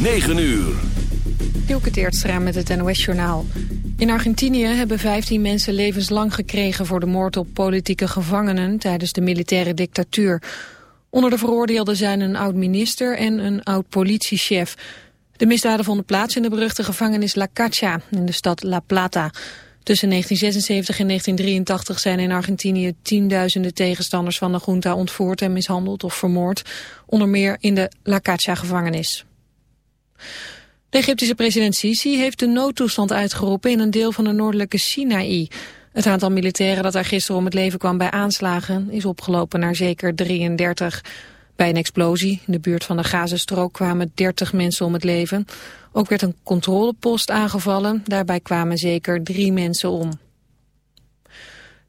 9 uur. Dielke Teertstra met het NOS-journaal. In Argentinië hebben 15 mensen levenslang gekregen voor de moord op politieke gevangenen tijdens de militaire dictatuur. Onder de veroordeelden zijn een oud-minister en een oud-politiechef. De misdaden vonden plaats in de beruchte gevangenis La Cacha in de stad La Plata. Tussen 1976 en 1983 zijn in Argentinië tienduizenden tegenstanders van de junta ontvoerd en mishandeld of vermoord, onder meer in de La Cacha-gevangenis. De Egyptische president Sisi heeft de noodtoestand uitgeroepen in een deel van de noordelijke Sinaï. Het aantal militairen dat daar gisteren om het leven kwam bij aanslagen is opgelopen naar zeker 33. Bij een explosie in de buurt van de Gazastrook kwamen 30 mensen om het leven. Ook werd een controlepost aangevallen. Daarbij kwamen zeker drie mensen om.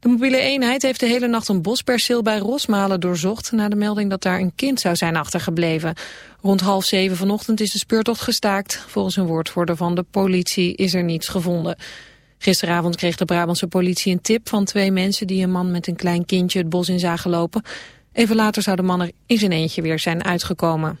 De mobiele eenheid heeft de hele nacht een bosperceel bij Rosmalen doorzocht... na de melding dat daar een kind zou zijn achtergebleven. Rond half zeven vanochtend is de speurtocht gestaakt. Volgens een woordvoerder van de politie is er niets gevonden. Gisteravond kreeg de Brabantse politie een tip van twee mensen... die een man met een klein kindje het bos in zagen lopen. Even later zou de man er in zijn eentje weer zijn uitgekomen.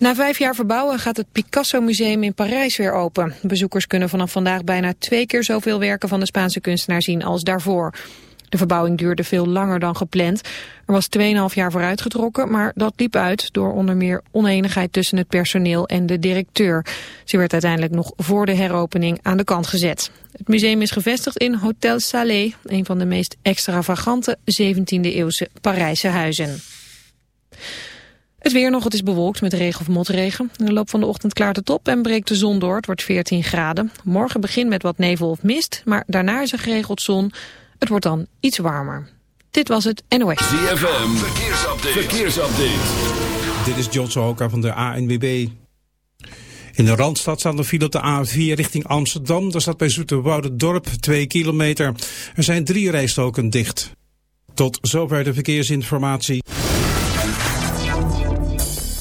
Na vijf jaar verbouwen gaat het Picasso Museum in Parijs weer open. Bezoekers kunnen vanaf vandaag bijna twee keer zoveel werken van de Spaanse kunstenaar zien als daarvoor. De verbouwing duurde veel langer dan gepland. Er was 2,5 jaar voor uitgetrokken, maar dat liep uit door onder meer oneenigheid tussen het personeel en de directeur. Ze werd uiteindelijk nog voor de heropening aan de kant gezet. Het museum is gevestigd in Hotel Salé, een van de meest extravagante 17e-eeuwse Parijse huizen. Het weer nog, het is bewolkt met regen of motregen. In de loop van de ochtend klaart het op en breekt de zon door. Het wordt 14 graden. Morgen begint met wat nevel of mist, maar daarna is er geregeld zon. Het wordt dan iets warmer. Dit was het NOS. ZFM, verkeersupdate. verkeersupdate. Dit is John Sohoka van de ANWB. In de Randstad staat een file op de A4 richting Amsterdam. Daar staat bij Dorp 2 kilometer. Er zijn drie rijstoken dicht. Tot zover de verkeersinformatie.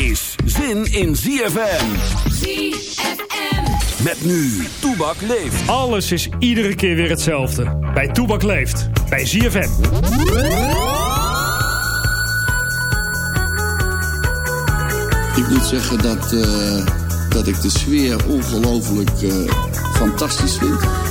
Is zin in ZFM. ZFM. Met nu, Toebak leeft. Alles is iedere keer weer hetzelfde. Bij Toebak leeft. Bij ZFM. Ik moet zeggen dat, uh, dat ik de sfeer ongelooflijk uh, fantastisch vind.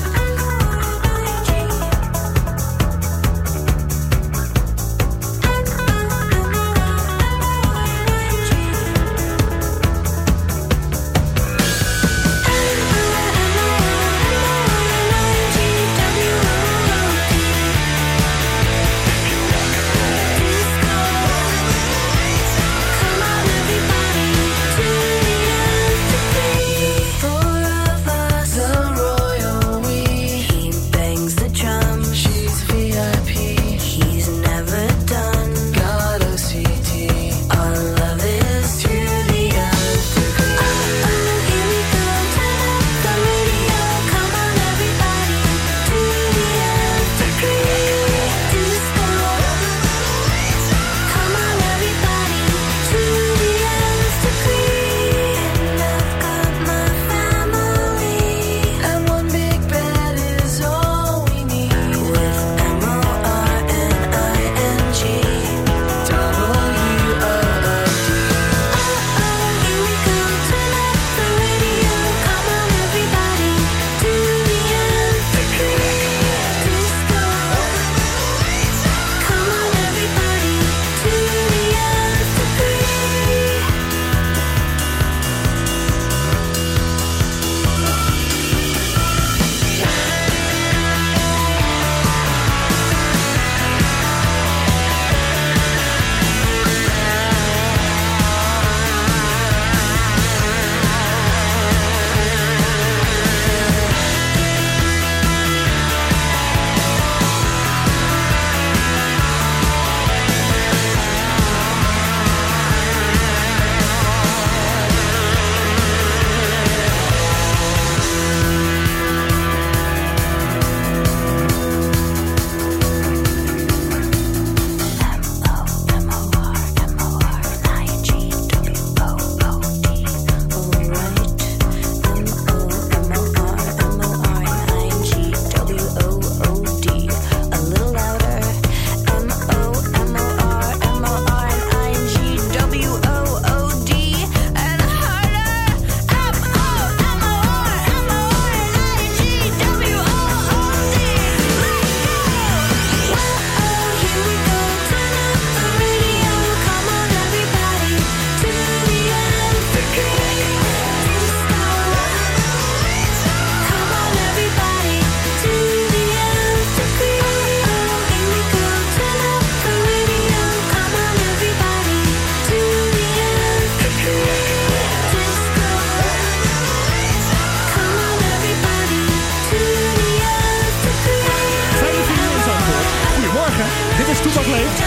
Dit is Toepak Leeft.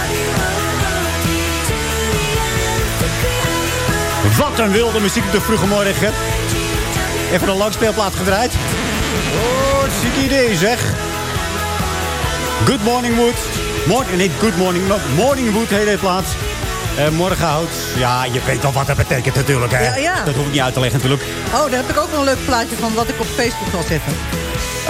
Wat een wilde muziek op de vroege morgen. Even een langspeelplaat gedraaid. Oh, ziek idee zeg. Good Morning Wood. Morning, niet Good Morning, maar Morning Wood, hele plaats. Uh, morgenhout. Ja, je weet wel wat dat betekent natuurlijk. Hè? Ja, ja. Dat hoef ik niet uit te leggen natuurlijk. Oh, daar heb ik ook nog een leuk plaatje van wat ik op Facebook zal zetten.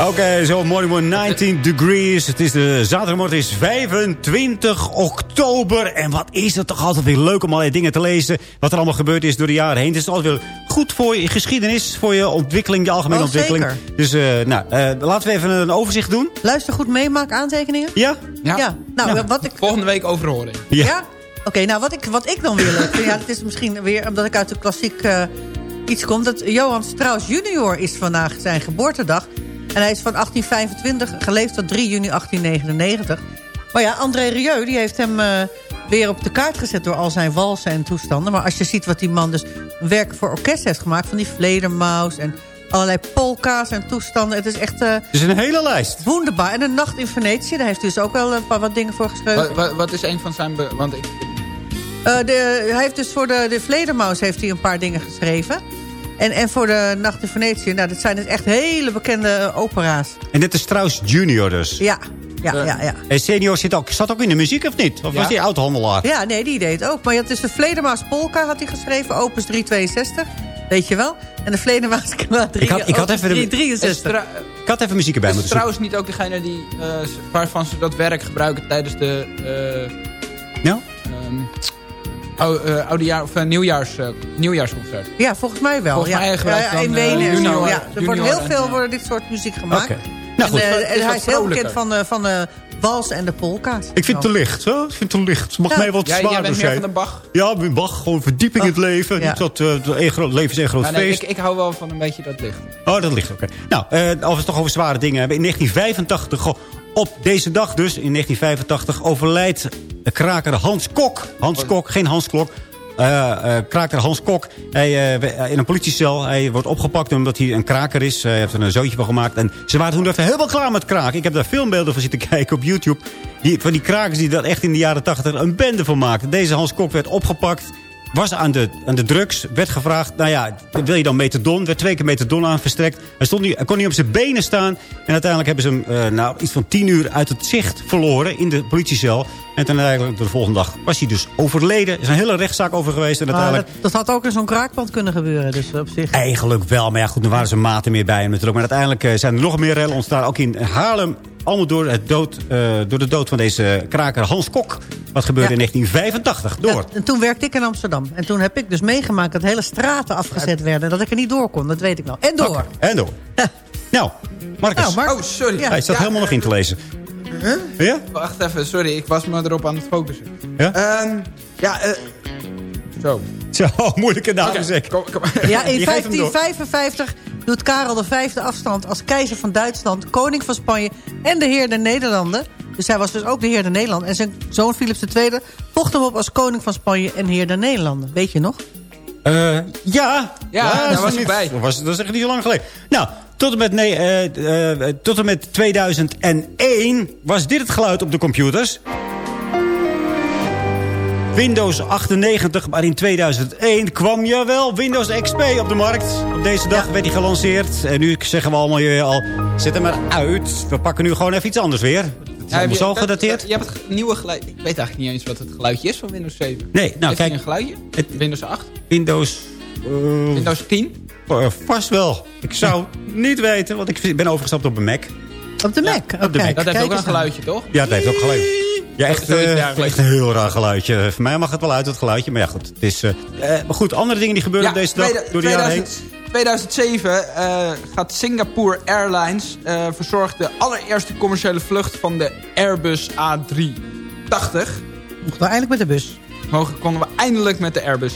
Oké, zo morning morning 19 degrees. Het is de zaterdagmorgen, het is 25 oktober. En wat is het toch altijd weer leuk om allerlei dingen te lezen. Wat er allemaal gebeurd is door de jaren heen. Het is altijd weer goed voor je geschiedenis, voor je ontwikkeling, je algemene Oh, ontwikkeling. zeker. Dus uh, nou, uh, laten we even een overzicht doen. Luister goed mee, maak aantekeningen. Ja? Ja. ja. Nou, Ja. wat ik... Volgende week overhoring. Ja. Ja? Oké, nou wat ik, wat ik dan wil... vind, ja, het is misschien weer omdat ik uit de klassiek eh, iets kom... dat Johan Strauss junior is vandaag zijn geboortedag. En hij is van 1825, geleefd tot 3 juni 1899. Maar ja, André Rieu die heeft hem eh, weer op de kaart gezet... door al zijn walsen en toestanden. Maar als je ziet wat die man dus werk voor orkest heeft gemaakt... van die vledermaus en allerlei polka's en toestanden. Het is echt... eh Het is een hele lijst. Wonderbaar. En een nacht in Venetië, daar heeft hij dus ook wel een paar wat dingen voor geschreven. Wat, wat, wat is een van zijn... Want ik, Uh, de, hij heeft dus voor de, de Vledermaus heeft hij een paar dingen geschreven. En, en voor de Nacht in Venetië, nou, dat zijn dus echt hele bekende eh, opera's. En dit is Strauss Junior dus. Ja, ja, ja. ja. En senior zit ook, zat ook in de muziek of niet? Of Ja. was hij oud-handelaar? Ja, nee, die deed het ook. Maar had dus de Vledermaus Polka had hij geschreven, opus 362. Weet je wel? En de 3, Ik had- ik had even de- is 363. Stra Ik had even muziek erbij is moeten zoeken. trouwens niet ook degene die, eh, waarvan ze dat werk gebruiken tijdens de... eh Nou? ehm, eh, oudejaar, of, eh, nieuwjaars, eh, nieuwjaarsconcert. Ja, volgens mij wel. Volgens ja. mij gebruikt Ja, ja, in eh, Wenen en zo. junior- Ja, er wordt heel veel eh, worden dit soort muziek gemaakt. Oké. Nou goed. en, eh, Het is en hij is heel bekend van de, van de wals en de polka's. Ik vind het te licht. Hè? Ik vind het te licht. Het mag Ja. mij wat Jij, jij zwaarder bent meer zijn. van de Bach. Ja, Bach, gewoon verdieping in het leven. Ja. Niet dat uh, het een groot, leven is een groot Ja, nee, feest. ik, ik hou wel van een beetje dat licht. Oh, dat ligt oké. Nou, eh, als we het toch over zware dingen hebben. In 1985, goh, op deze dag dus, in 1985, overlijdt de kraker Hans Kok. Hans Kok, geen Hans Klok. Eh, kraker Hans Kok. Hij, eh, in een politiecel. Hij wordt opgepakt omdat hij een kraker is. Hij heeft er een zootje van gemaakt. En ze waren toen even helemaal klaar met kraken. Ik heb daar filmbeelden van zitten kijken op YouTube. Die, van die krakers die daar echt in de jaren 80 een bende van maakten. Deze Hans Kok werd opgepakt. Was aan de, aan de drugs. Werd gevraagd, nou ja, wil je dan metadon? Werd twee keer metadon aan verstrekt. Hij, stond niet, kon niet op zijn benen staan. En uiteindelijk hebben ze hem eh, nou, iets van tien uur uit het zicht verloren in de politiecel. En toen eigenlijk de volgende dag was hij dus overleden. Er is een hele rechtszaak over geweest. En uiteindelijk... dat, dat had ook in zo'n kraakpand kunnen gebeuren. Dus op zich. Eigenlijk wel, maar ja goed, er waren ze maten meer bij hem natuurlijk. Maar uiteindelijk eh, zijn er nog meer rellen ontstaan. Ook in Haarlem, allemaal door, het dood, eh, door de dood van deze kraker Hans Kok. Wat gebeurde Ja. in 1985. Door. Ja, en toen werkte ik in Amsterdam. En toen heb ik dus meegemaakt dat hele straten afgezet werden. Dat ik er niet door kon, dat weet ik wel. En door. En door. nou, Marcus. Nou, Mark- Oh, sorry. Ja. Hij staat Ja, helemaal nog in te lezen. Ja? Wacht even, sorry. Ik was me erop aan het focussen. Ja? Ehm, ja, eh... Zo. Zo, moeilijke naam zeg. kom, kom. Ja, in Je geeft hem door. 1555 doet Karel V afstand als keizer van Duitsland, koning van Spanje en de heer der Nederlanden. Dus hij was dus ook de heer der Nederlanden. En zijn zoon Philips II volgde hem op als koning van Spanje en heer der Nederlanden. Weet je nog? Eh, ja. Ja, daar was ik bij. Dat, was, dat is echt niet zo lang geleden. Nou, tot en met, nee, eh, eh, tot en met 2001 was dit het geluid op de computers. Windows 98, maar in 2001 kwam jawel Windows XP op de markt. Op deze dag werd hij gelanceerd. En nu zeggen we allemaal je al, zet hem maar uit. We pakken nu gewoon even iets anders weer. Het is dat- gedateerd. dat- Je hebt het nieuwe geluid. Ik weet eigenlijk niet eens wat het geluidje is van Windows 7. Nee, nou Heeft hij kijk, een geluidje? Het- Windows 8? Windows... eh, Windows 10? eh, vast wel. Ik zou niet weten, want ik ben overgestapt op een Mac. Op de Mac. op de Mac. Dat heeft kijk ook een aan. geluidje, toch? Ja, het heeft ook geluid. Ja, echt, dergelijks. echt een heel raar geluidje. Voor mij mag het wel uit, het geluidje. Maar ja, goed. Het is, maar goed, andere dingen die gebeuren op deze dag tweede- door de jaren heen. 2000 2007 eh, gaat Singapore Airlines eh verzorgt de allereerste commerciële vlucht van de Airbus A380. Mocht nou eindelijk met de bus. Mogen konden we eindelijk met de Airbus.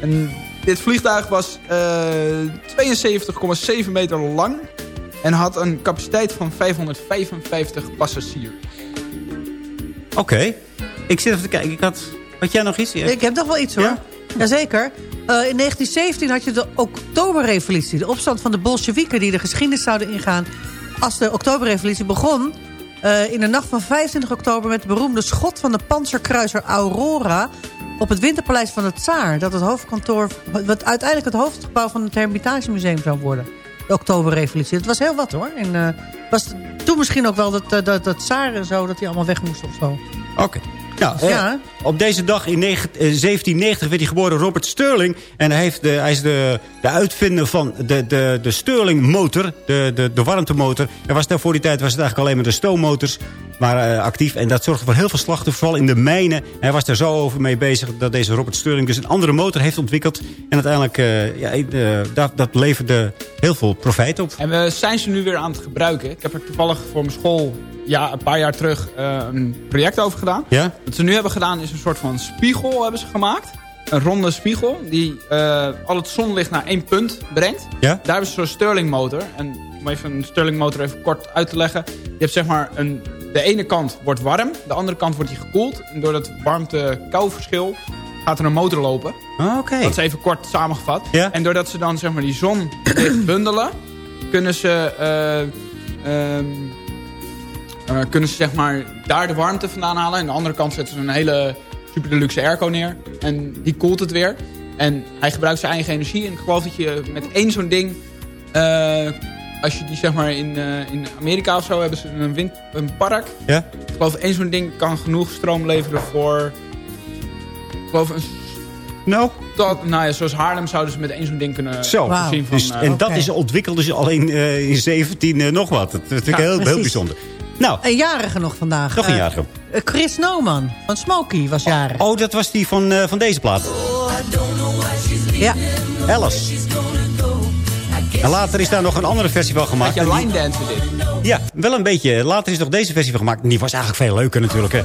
En dit vliegtuig was eh 72,7 meter lang en had een capaciteit van 555 passagiers. Oké. Ik zit even te kijken. Ik had... Had jij nog iets? Ik heb nog wel iets hoor. Ja? Jazeker. Eh, in 1917 had je de Oktoberrevolutie. De opstand van de Bolsjewieken die de geschiedenis zouden ingaan. Als de Oktoberrevolutie begon... eh, in de nacht van 25 oktober... met het beroemde schot van de panzerkruiser Aurora... op het winterpaleis van het Tsaar. Dat het hoofdkantoor, wat uiteindelijk het hoofdgebouw van het Hermitagemuseum zou worden. De oktoberrevolutie. Het was heel wat hoor. En eh, was toen misschien ook wel dat, dat, dat, Tsaar zo... dat hij allemaal weg moest of zo. Oké. Nou, eh, Ja. op deze dag in negen- eh, 1790 werd hij geboren Robert Sterling. En hij, heeft de, hij is de, de uitvinder van de, de, de Sterling motor, de, de, de warmtemotor. Er was daar voor die tijd was het eigenlijk alleen maar de stoommotors waren eh, actief. En dat zorgde voor heel veel slachtoffers, vooral in de mijnen. Hij was daar zo over mee bezig dat deze Robert Sterling dus een andere motor heeft ontwikkeld. En uiteindelijk, eh, ja, dat, dat leverde heel veel profijt op. En we zijn ze nu weer aan het gebruiken. Ik heb er toevallig voor mijn school ja, een paar jaar terug eh, een project over gedaan. Ja? Wat ze nu hebben gedaan is een soort van spiegel hebben ze gemaakt. Een ronde spiegel die eh, al het zonlicht naar één punt brengt. Ja? Daar hebben ze zo'n Stirling motor. En om even een Stirling motor even kort uit te leggen. Je hebt zeg maar een, de ene kant wordt warm. De andere kant wordt die gekoeld. En door dat warmte-kou verschil gaat er een motor lopen. Ah, Oké. Dat is even kort samengevat. Ja? En doordat ze dan zeg maar die zon bundelen, kunnen ze, eh, ehm, eh, kunnen ze zeg maar daar de warmte vandaan halen. En aan de andere kant zetten ze een hele super deluxe airco neer. En die koelt het weer. En hij gebruikt zijn eigen energie. En ik geloof dat je met één zo'n ding... eh, als je die zeg maar in, in Amerika of zo hebben ze een, wind, een park. Ja? Ik geloof één zo'n ding kan genoeg stroom leveren voor... Ik geloof een Nou, dat, nou ja, zoals Haarlem zouden ze met één zo'n ding kunnen Zo, voorzien van... dus, eh, en dat is ontwikkeld dus al in, eh, in 17 eh, nog wat. Dat is natuurlijk Ja, heel, heel bijzonder. Nou, Een jarige nog vandaag. nog een jarige. Chris Noman van Smokey was jarig. Oh, dat was die van, eh, van deze plaat. Ja. Alice. En later is daar nog een andere versie van gemaakt. Die- line dance dit. Ja, wel een beetje. Later is nog deze versie van gemaakt. En die was eigenlijk veel leuker natuurlijk. Hè.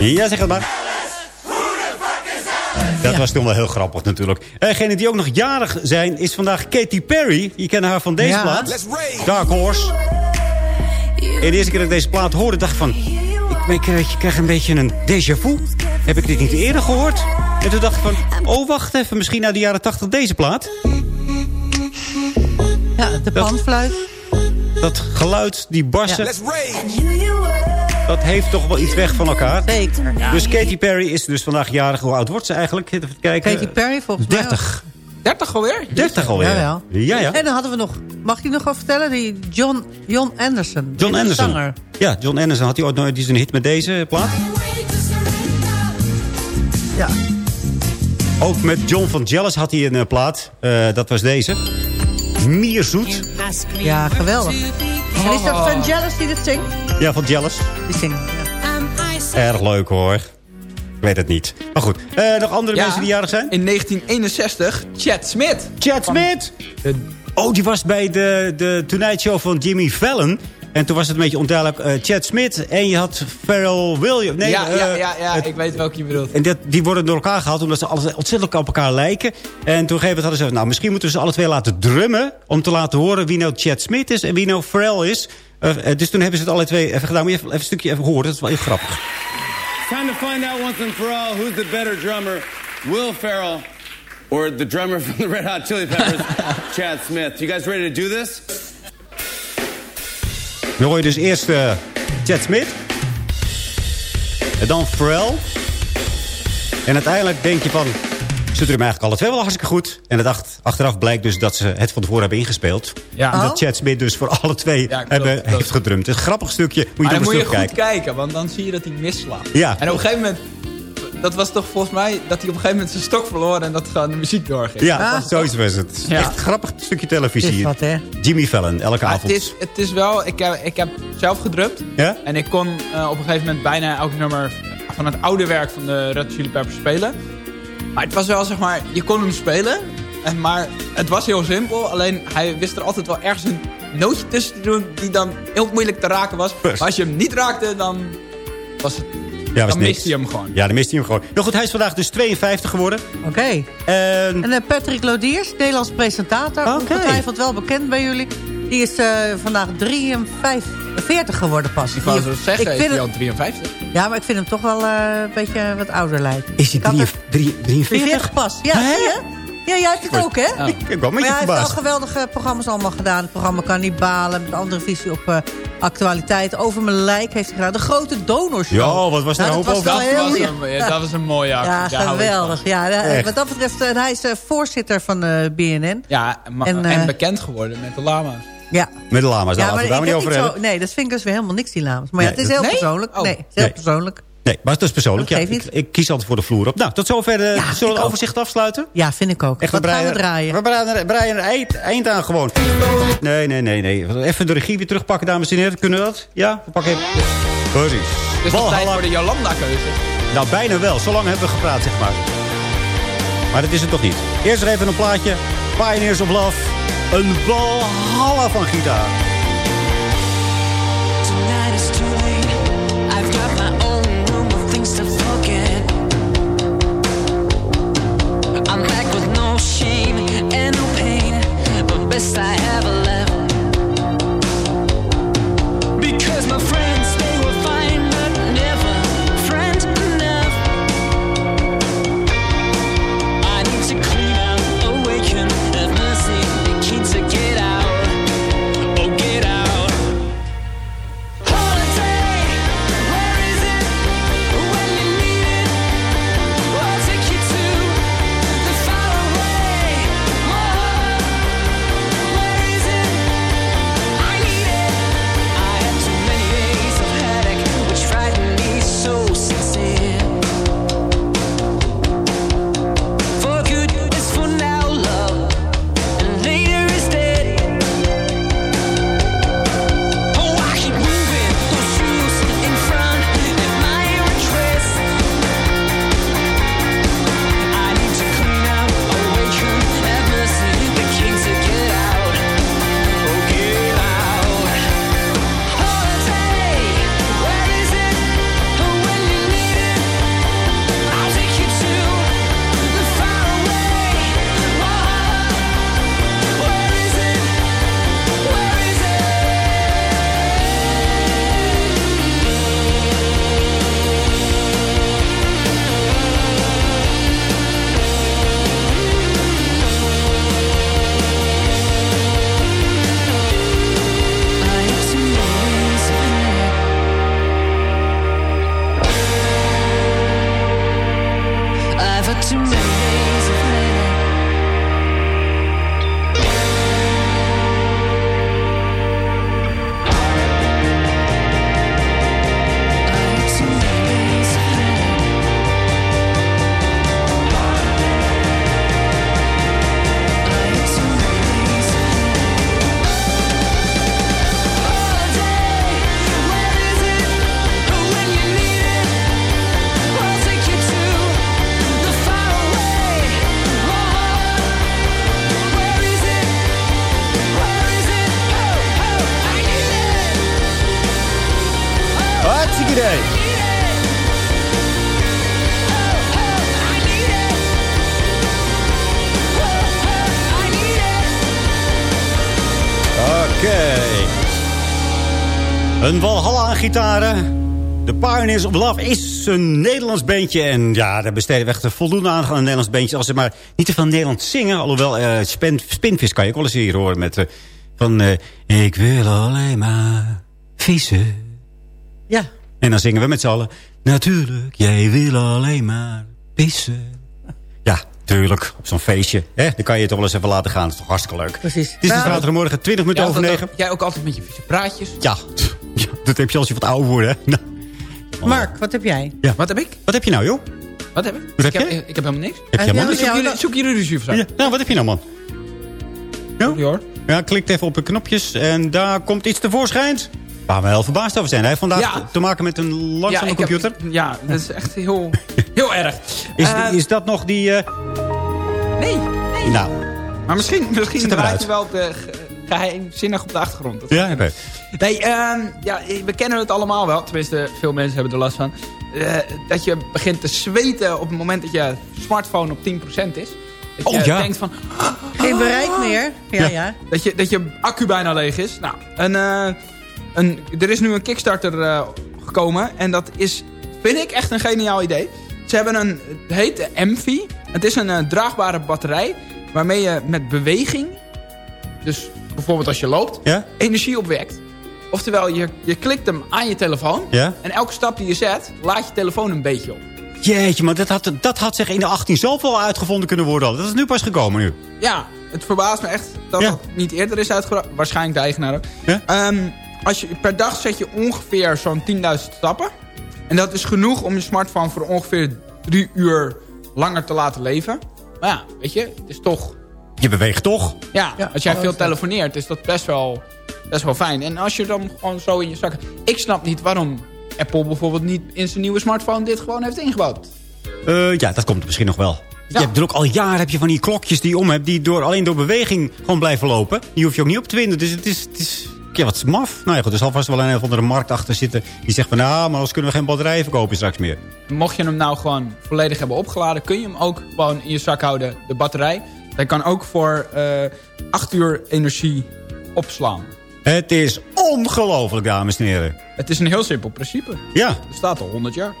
Ja, zeg het maar. Dat was toen wel heel grappig natuurlijk. Degene die ook nog jarig zijn is vandaag Katy Perry. Je kent haar van deze Ja. plaat. Dark Horse. En de eerste keer dat ik deze plaat hoorde, dacht ik van... Ik, ik, ik krijg een beetje een déjà vu. Heb ik dit niet eerder gehoord? En toen dacht ik van... Oh, wacht even. Misschien uit de jaren 80 deze plaat. ja, de panfluit. Dat geluid, die bassen... Ja. Dat heeft toch wel iets weg van elkaar. Zeker. Dus Katy Perry is dus vandaag jarig. Hoe oud wordt ze eigenlijk? Even kijken. Katy Perry volgens mij. 30. 30 alweer? 30 alweer. Jawel. Ja, ja. En dan hadden we nog, mag ik die nog wel vertellen? Die John, John Anderson. John Anderson. Zanger. Ja, John Anderson. Had hij ooit nooit eens een hit met deze plaat? Ja. Ook met John van Jealous had hij een eh, plaat. Eh, dat was deze. Mierzoet. ja, geweldig. En is dat Van Jealous die dit zingt? Ja, van Jealous. Die zingt, ja. Erg leuk hoor. Ik weet het niet. Maar goed. Eh, nog andere Ja. mensen die jarig zijn? In 1961, Chad Smith. Chad Smith. Oh, die was bij de, de Tonight Show van Jimmy Fallon. En toen was het een beetje onduidelijk. eh, Chad Smith en je had Pharrell Williams. Nee, ja, ja, eh, ja, ja het- ik weet welke je bedoelt. En dat, die worden door elkaar gehaald omdat ze alles ontzettend op elkaar lijken. En toen gegeven hadden ze... Nou, misschien moeten we ze alle twee laten drummen... om te laten horen wie nou Chad Smith is en wie nou Pharrell is. Eh, eh, dus toen hebben ze het alle twee even gedaan. Moet je even, even een stukje even horen. Dat is wel heel grappig. Time to find out once and for all who's the better drummer, Will Ferrell or the drummer from the Red Hot Chili Peppers, Chad Smith. You guys ready to do this? Dan hoor je dus eerst eh, Chad Smith. En dan Pharrell. En uiteindelijk denk je van... Ze doen hem eigenlijk alle twee wel hartstikke goed. En het acht- achteraf blijkt dus dat ze het van tevoren hebben ingespeeld. Ja. En dat Oh. Chad Smith dus voor alle twee Ja, hebben, klopt. heeft gedrumd. Het is een grappig stukje. Moet je Maar dan moet je goed terugkijken. kijken, want dan zie je dat hij misslaat. Ja. En op een gegeven moment, dat was toch volgens mij dat hij op een gegeven moment zijn stok verloor en dat gewoon de muziek doorging. Ja, Ah. zoiets was het. Ja. Echt een grappig stukje televisie. is wat, hè? Jimmy Fallon, elke Maar avond. het, is, het is wel, ik heb, ik heb zelf gedrumd. Ja? En ik kon eh, op een gegeven moment bijna elk nummer van het oude werk van de Red Chili Peppers spelen. Maar het was wel, zeg maar, je kon hem spelen. En, maar het was heel simpel. Alleen hij wist er altijd wel ergens een nootje tussen te doen die dan heel moeilijk te raken was. Maar als je hem niet raakte, dan was het... Ja, was dan miste hij hem gewoon. Ja, dan miste hij hem gewoon. Nou goed, hij is vandaag dus 52 geworden. Oké. En En eh, Patrick Lodiers, Nederlands presentator. Oké. Ongetwijfeld wel bekend bij jullie. Die is eh, vandaag 43 geworden pas. Ik wou zo zeggen, ik is vind hij het- al 53? Ja, maar ik vind hem toch wel eh, een beetje wat ouder lijken. is hij Ik had drie- er- drie- 43? 43 pas. Ja, Hè? zie je? Ja, jij hebt het ook, hè? Ik, ik ben wel met Maar je ja, hij heeft al geweldige programma's allemaal gedaan. Het programma Cannibalen, met een andere visie op eh, actualiteit. Over mijn lijk heeft hij gedaan. De grote donorshow. Ja, wat was daar Nou, een hoop dat over? Dat heel... was, een, ja, dat was een mooie actie. Ja, geweldig. Ja, wat dat betreft, en hij is eh, voorzitter van de BNN. Ja, En, en, eh, bekend geworden met de lama's. Ja. Met de lama's, daar ja, laten we daar ik niet over niet hebben. zo, nee, dat vind ik dus weer helemaal niks, die lamers. Maar ja, het is heel Nee? persoonlijk. Oh. Nee, het is heel Nee. persoonlijk. Nee, maar het is persoonlijk. Ja, ik, ik kies altijd voor de vloer op. Nou, tot zover. Ja, zullen we het ook. overzicht afsluiten? Ja, vind ik ook. Echt, Wat gaan we draaien? We breien, breien een eind, eind aan gewoon. Nee, nee, nee, nee. Even de regie weer terugpakken, dames en heren. Kunnen we dat? Ja? We pakken even. Precies. Het is nog tijd voor de Jolanda-keuze. Nou, bijna wel. Zo lang hebben we gepraat, zeg maar. Maar dat is het toch niet. Eerst nog even een plaatje. Pioneers of Love. Een walhalla van gitaar. I've of things to forget. I'm back with no shame and no pain, but best I left. Because my friends Een Walhalla aan gitaren. De Pioneers of Love is een Nederlands bandje. En ja, daar besteden we echt voldoende aan aan een Nederlands bandje. Als ze maar niet te veel Nederlands zingen. Alhoewel, eh spin, Spinvis kan je ook wel eens hier horen. Met eh, van, eh, ik wil alleen maar vissen. Ja. En dan zingen we met z'n allen. Natuurlijk, jij wil alleen maar pissen. Ja, tuurlijk. Op zo'n feestje. Hè? Dan kan je het toch wel eens even laten gaan. Dat is toch hartstikke leuk. Precies. Het is de zaterdagmorgen, 20 minuten over altijd 9. ook- Jij ook altijd met je vieze praatjes. Ja. Ja, dat heb je als je wat ouder wordt, hè? Nou, Mark, wat heb jij? ja. Wat heb ik? Wat heb je nou, joh? Wat heb ik? Wat heb ik, je? Heb, ik heb helemaal niks. Heb je ja, helemaal ja, niks? Zoek jullie, zoek jullie ruzie of zo? Ja, nou, wat heb je nou, man? Sorry, hoor. Ja, klikt even op de knopjes en daar komt iets tevoorschijn. Waar we heel verbaasd over zijn. Hij heeft vandaag Ja. te maken met een langzame heb- computer. ja, dat is echt heel, heel erg. Is, Eh, is dat nog die... eh, nee, nee. Nou, Maar misschien, misschien draait je wel te ge- geheimzinnig op de achtergrond. Dat- ja, oké. Nee, ehm, ja, we kennen het allemaal wel. Tenminste, veel mensen hebben er last van. Eh, dat je begint te zweten op het moment dat je smartphone op 10% is. Dat Oh, je ja. denkt van... Geen bereik meer? Ja, Ja. ja. Dat je, dat je accu bijna leeg is. Nou, een, eh, een, er is nu een Kickstarter eh, gekomen. En dat is, vind ik, echt een geniaal idee. Ze hebben een, het heet de Envy. Het is een eh, draagbare batterij. waarmee je met beweging... dus bijvoorbeeld als je loopt... Ja? energie opwekt. Oftewel, je, je klikt hem aan je telefoon... Ja? en elke stap die je zet, laat je telefoon een beetje op. Jeetje, maar dat had, dat had zich in de 18 zoveel uitgevonden kunnen worden. Dat is nu pas gekomen nu. Ja, het verbaast me echt dat dat niet eerder is uitgebracht. Waarschijnlijk de eigenaar ook. Ehm, als je, per dag zet je ongeveer zo'n 10.000 stappen. En dat is genoeg om je smartphone voor ongeveer drie uur langer te laten leven. Maar ja, weet je, het is toch... Je beweegt toch? Ja, als jij veel telefoneert is dat best wel, best wel fijn. En als je dan gewoon zo in je zak... Ik snap niet waarom Apple bijvoorbeeld niet in zijn nieuwe smartphone dit gewoon heeft ingebouwd. Eh, ja, dat komt misschien nog wel. Je hebt er ook al jaren heb je van die klokjes die je om hebt... die door, alleen door beweging gewoon blijven lopen. Die hoef je ook niet op te winden. Dus het is... Het is ja, wat maf. Nou ja, goed, er zal vast wel een of andere markt achter zitten... die zegt van, nou, maar anders kunnen we geen batterijen verkopen straks meer. Mocht je hem nou gewoon volledig hebben opgeladen... kun je hem ook gewoon in je zak houden, de batterij. Hij kan ook voor eh 8 uur energie opslaan. Het is ongelooflijk, dames en heren. Het is een heel simpel principe. Ja. Het staat al 100 jaar.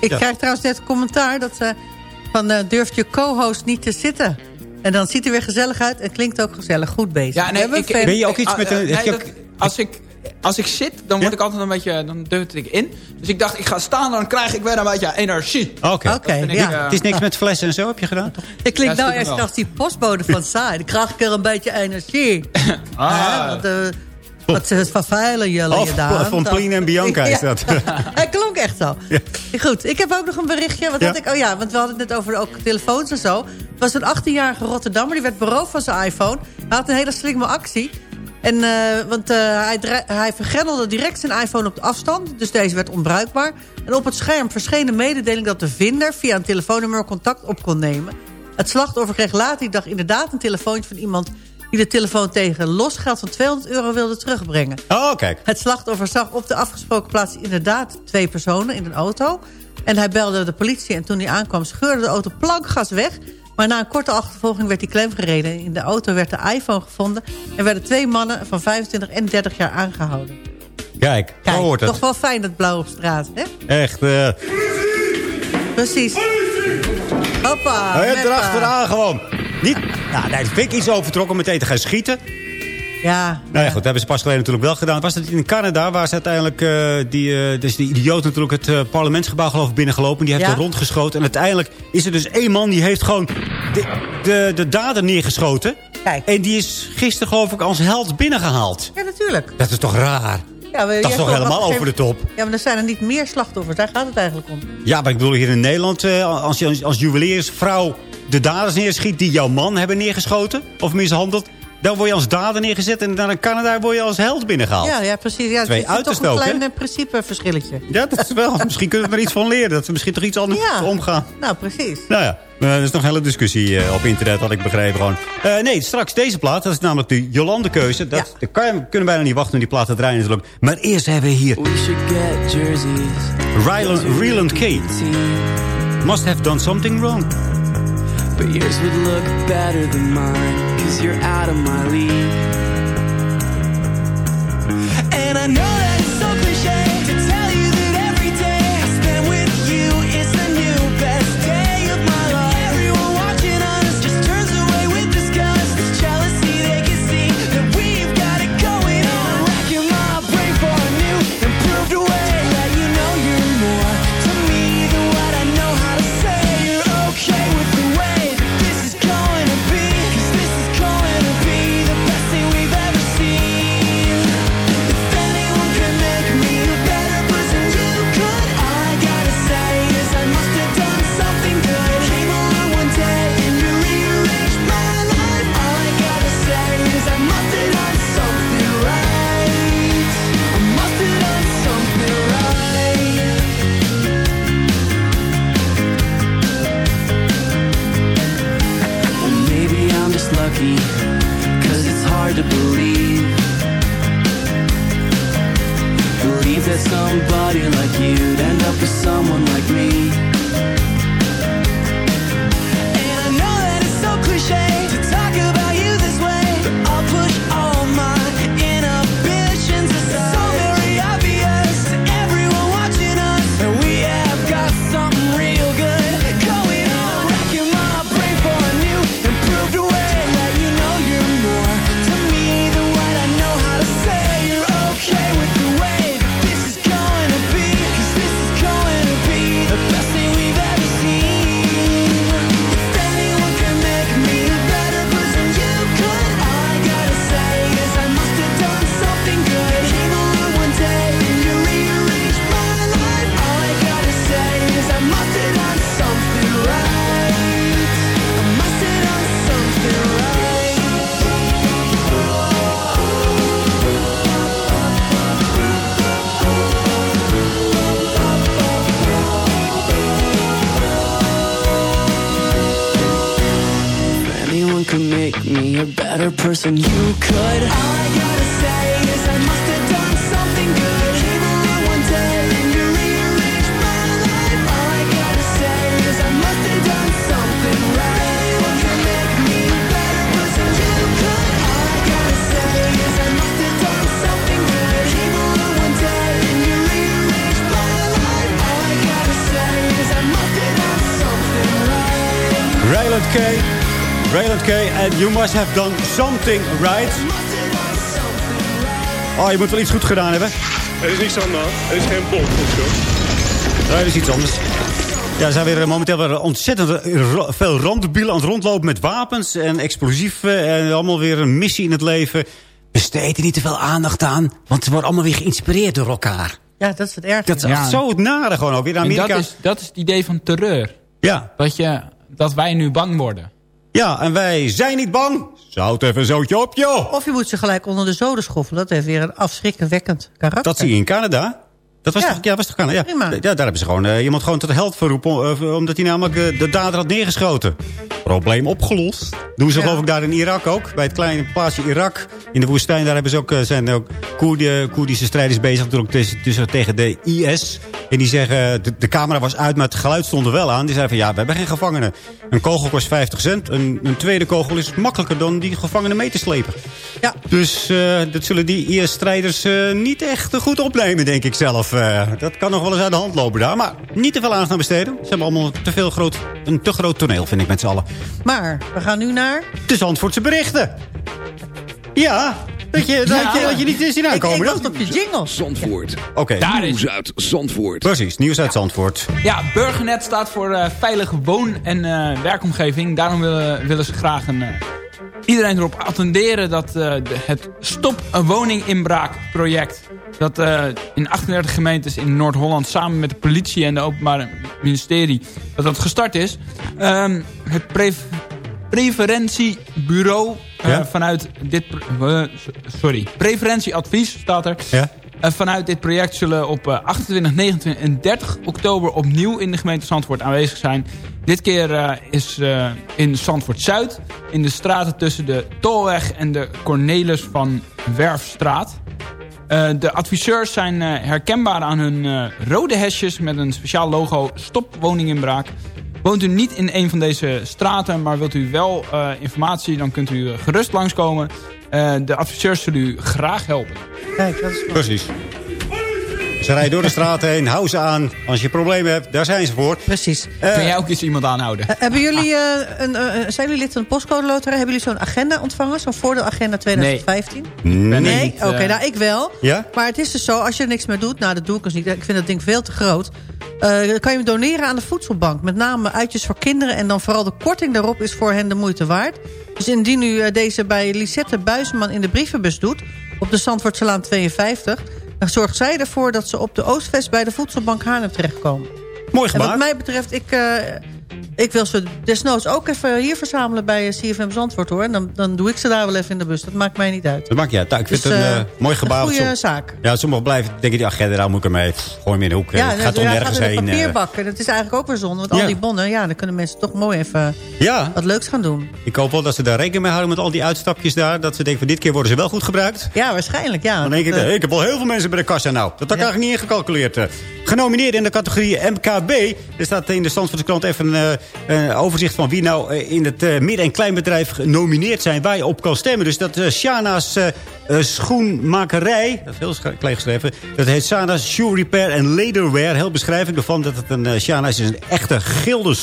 Ik Ja. krijg trouwens net een commentaar dat ze van eh, durft je co-host niet te zitten. En dan ziet hij weer gezellig uit en klinkt ook gezellig goed bezig. Ja, nee, ik, een fan- ik- ah, eh, nee, dat- als, ik, als ik zit, dan word ik altijd een beetje... Dan deut ik in. Dus ik dacht, ik ga staan, dan krijg ik weer een beetje energie. Oké. Ik, ja. eh, Het is niks met flessen en zo, heb je gedaan? toch? Ik klink Ja, nou eerst als die postbode van saai. Dan krijg ik er een beetje energie. Ah. Ja, want, eh, wat ze vervuilen jullie Of je daar. van Plien en Bianca is dat. Hij klonk echt zo. Goed, ik heb ook nog een berichtje. Wat Ja. had ik, oh ja, want we hadden het net over ook telefoons en zo. Het was een 18-jarige Rotterdammer. Die werd beroofd van zijn iPhone. Hij had een hele slimme actie. En, eh, want eh, hij, hij vergrendelde direct zijn iPhone op de afstand. Dus deze werd onbruikbaar. En op het scherm verscheen een mededeling dat de vinder... via een telefoonnummer contact op kon nemen. Het slachtoffer kreeg later die dag inderdaad een telefoontje van iemand... die de telefoon tegen losgeld van 200 euro wilde terugbrengen. Oh, kijk. Het slachtoffer zag op de afgesproken plaats inderdaad twee personen in een auto. En hij belde de politie en toen hij aankwam scheurde de auto plankgas weg. Maar na een korte achtervolging werd hij klemgereden. In de auto werd de iPhone gevonden en werden twee mannen van 25 en 30 jaar aangehouden. Kijk, Kijk, hoort het. toch wel fijn dat blauw op straat, hè? Echt, eh Precies. Hoppa. hij heeft meppa. erachteraan gewoon. Niet, nou, daar vind ik iets overtrokken om meteen te gaan schieten. Ja, Nou ja, goed, dat hebben ze pas geleden natuurlijk wel gedaan. Was het in Canada, waar ze uiteindelijk eh, die, dus die idioot natuurlijk het eh, parlementsgebouw geloof ik binnengelopen. Die heeft Ja. er rondgeschoten. En uiteindelijk is er dus één man die heeft gewoon de, de, de dader neergeschoten. Kijk. En die is gisteren geloof ik als held binnengehaald. ja natuurlijk. Dat is toch raar? Ja, maar Dat is toch helemaal over de top? Ja, maar er zijn er niet meer slachtoffers. Daar gaat het eigenlijk om. Ja, maar ik bedoel hier in Nederland, als je als, als juweliersvrouw de daders neerschiet die jouw man hebben neergeschoten of mishandeld, dan word je als dader neergezet en dan in Canada word je als held binnengehaald. Ja, ja precies. Ja, Twee het is toch een klein eh, principeverschilletje. Ja, dat is wel. Misschien kunnen we er iets van leren. Dat we misschien toch iets anders Ja. omgaan. Nou, precies. Nou ja, eh, er is nog een hele discussie eh, op internet, had ik begrepen gewoon. Eh, nee, straks deze plaat. Dat is namelijk de Jolande-keuze. Dat, kan we kunnen bijna niet wachten om die plaat te draaien natuurlijk. Maar eerst hebben we hier Ryland, Ryland K. Must have done something wrong. But yours would look better than mine, cause you're out of my league. And I know that person you could. All I gotta say is I must have done something good. Came along one day and you rearranged my life. All I gotta say is I must have done something right. Anyone can make me a better person you could. I gotta say is I must have done something good. K. Rayland K. And you must have done something right. Oh, je moet wel iets goed gedaan hebben. Er is niks aan de hand. Er is geen bom of zo. Nee, is iets anders. Ja, er zijn weer eh, momenteel weer ontzettend ro- veel randdebielen aan het rondlopen met wapens en explosieven. En allemaal weer een missie in het leven. Besteed er niet te veel aandacht aan, want ze worden allemaal weer geïnspireerd door elkaar. Ja, dat is het ergste. Dat is echt zo het nare gewoon ook. Weer in En Amerika. dat is, dat is het idee van terreur. Ja. Dat, je, dat wij nu bang worden. Ja, en wij zijn niet bang. Zout even een zootje op, joh. Of je moet ze gelijk onder de zoden schoffelen. Dat heeft weer een afschrikwekkend karakter. Dat zie je in Canada. Dat was Ja. toch, ja, was toch Canada? Ja. Prima. Ja, daar hebben ze gewoon eh, iemand gewoon tot de held verroepen... eh, omdat hij namelijk eh, de dader had neergeschoten. Probleem opgelost. Doen ze geloof ik daar in Irak ook. Bij het kleine plaatsje Irak. In de woestijn, daar hebben ze ook, zijn ook Koerdi- Koerdische strijders bezig... natuurlijk tussen, tussen- tegen de IS. En die zeggen, de, de camera was uit, maar het geluid stond er wel aan. Die zeiden van, ja, we hebben geen gevangenen. Een kogel kost 50 cent. Een, een tweede kogel is makkelijker dan die gevangenen mee te slepen. Ja. Dus dat zullen die IS-strijders niet echt goed opnemen, denk ik zelf. Eh, dat kan nog wel eens uit de hand lopen daar. Maar niet te veel aandacht aan besteden. Ze hebben allemaal te veel groot, een te groot toneel, vind ik met z'n allen. Maar, we gaan nu naar... De Zandvoortse berichten. Ja, dat je, dat Ja. je, dat je niet zien Ik, aankomen. ik hè? wacht op je jingle. Zandvoort. Oké. Daar is Nieuws uit Zandvoort. Precies, nieuws uit Zandvoort. Ja, Burgernet staat voor eh, veilige woon- en eh, werkomgeving. Daarom willen, willen ze graag een, eh, iedereen erop attenderen dat eh, het Stop een woninginbraak project... dat eh, in 38 gemeentes in Noord-Holland samen met de politie en de openbare ministerie... dat dat gestart is. Ehm, het pre- preferentiebureau eh, Ja? vanuit dit... sorry, preferentieadvies staat er... Ja? Vanuit dit project zullen op uh, 28, 29 en 30 oktober opnieuw in de gemeente Zandvoort aanwezig zijn. Dit keer uh, is uh, in Zandvoort-Zuid, in de straten tussen de Tolweg en de Cornelis van Werfstraat. Uh, de adviseurs zijn uh, herkenbaar aan hun uh, rode hesjes met een speciaal logo Stop Woninginbraak. Woont u niet in een van deze straten, maar wilt u wel uh, informatie, dan kunt u gerust langskomen. Uh, de adviseurs zullen u graag helpen. Kijk, dat is. Precies. Ze rijden door de straat heen, hou ze aan. Als je problemen hebt, daar zijn ze voor. Precies. Eh, Kun jij ook eens iemand aanhouden? Eh, hebben jullie, eh, een, eh, zijn jullie lid van de postcode loterij? Hebben jullie zo'n agenda ontvangen? Zo'n voordeelagenda 2015? Nee. Nee? Oké, nou ik wel. Ja? Maar het is dus zo, als je er niks mee doet... Nou, dat doe ik dus niet. Ik vind dat ding veel te groot. Eh, dan kan je hem doneren aan de voedselbank. Met name uitjes voor kinderen. En dan vooral de korting daarop is voor hen de moeite waard. Dus indien u deze bij Lisette Buisman in de brievenbus doet... op de Zandvoortselaan 52... dan zorgt zij ervoor dat ze op de Oostvest... bij de voedselbank Haarlem terechtkomen. Mooi En gemaakt. wat mij betreft, ik, eh, ik wil ze desnoods ook even hier verzamelen bij eh, CFM Zandvoort hoor. En dan, dan doe ik ze daar wel even in de bus. Dat maakt mij niet uit. Dat maakt niet uit. Nou, ik vind Dus, het een eh, eh, mooi gebaar. Een goede Som- zaak. Ja, sommigen blijven denken, die agenda, daar moet ik ermee. Gooi hem in de hoek. Ja, gaat toch ja, nergens gaat heen. de eh. papierbak. En dat is eigenlijk ook weer zonde. Want Ja. al die bonnen, ja, dan kunnen mensen toch mooi even ja, wat leuks gaan doen. ik hoop wel dat ze daar rekening mee houden met al die uitstapjes daar. Dat ze denken, van dit keer worden ze wel goed gebruikt. Ja, waarschijnlijk, ja. Dan denk eh, ik heb al heel veel mensen bij de kassa nou. Dat had ik eigenlijk niet ingecalculeerd. Eh. Genomineerd in de categorie MKB. Er staat in de stand van de krant even een eh, overzicht van wie nou eh, in het eh, midden- en kleinbedrijf genomineerd zijn. Waar je op kan stemmen. Dus dat eh Shana's eh, eh, schoenmakerij. Dat is heel klein geschreven. Dat heet Shana's Shoe Repair and Leatherwear. Heel beschrijving ervan dat het een Shana's is. Een echte gilde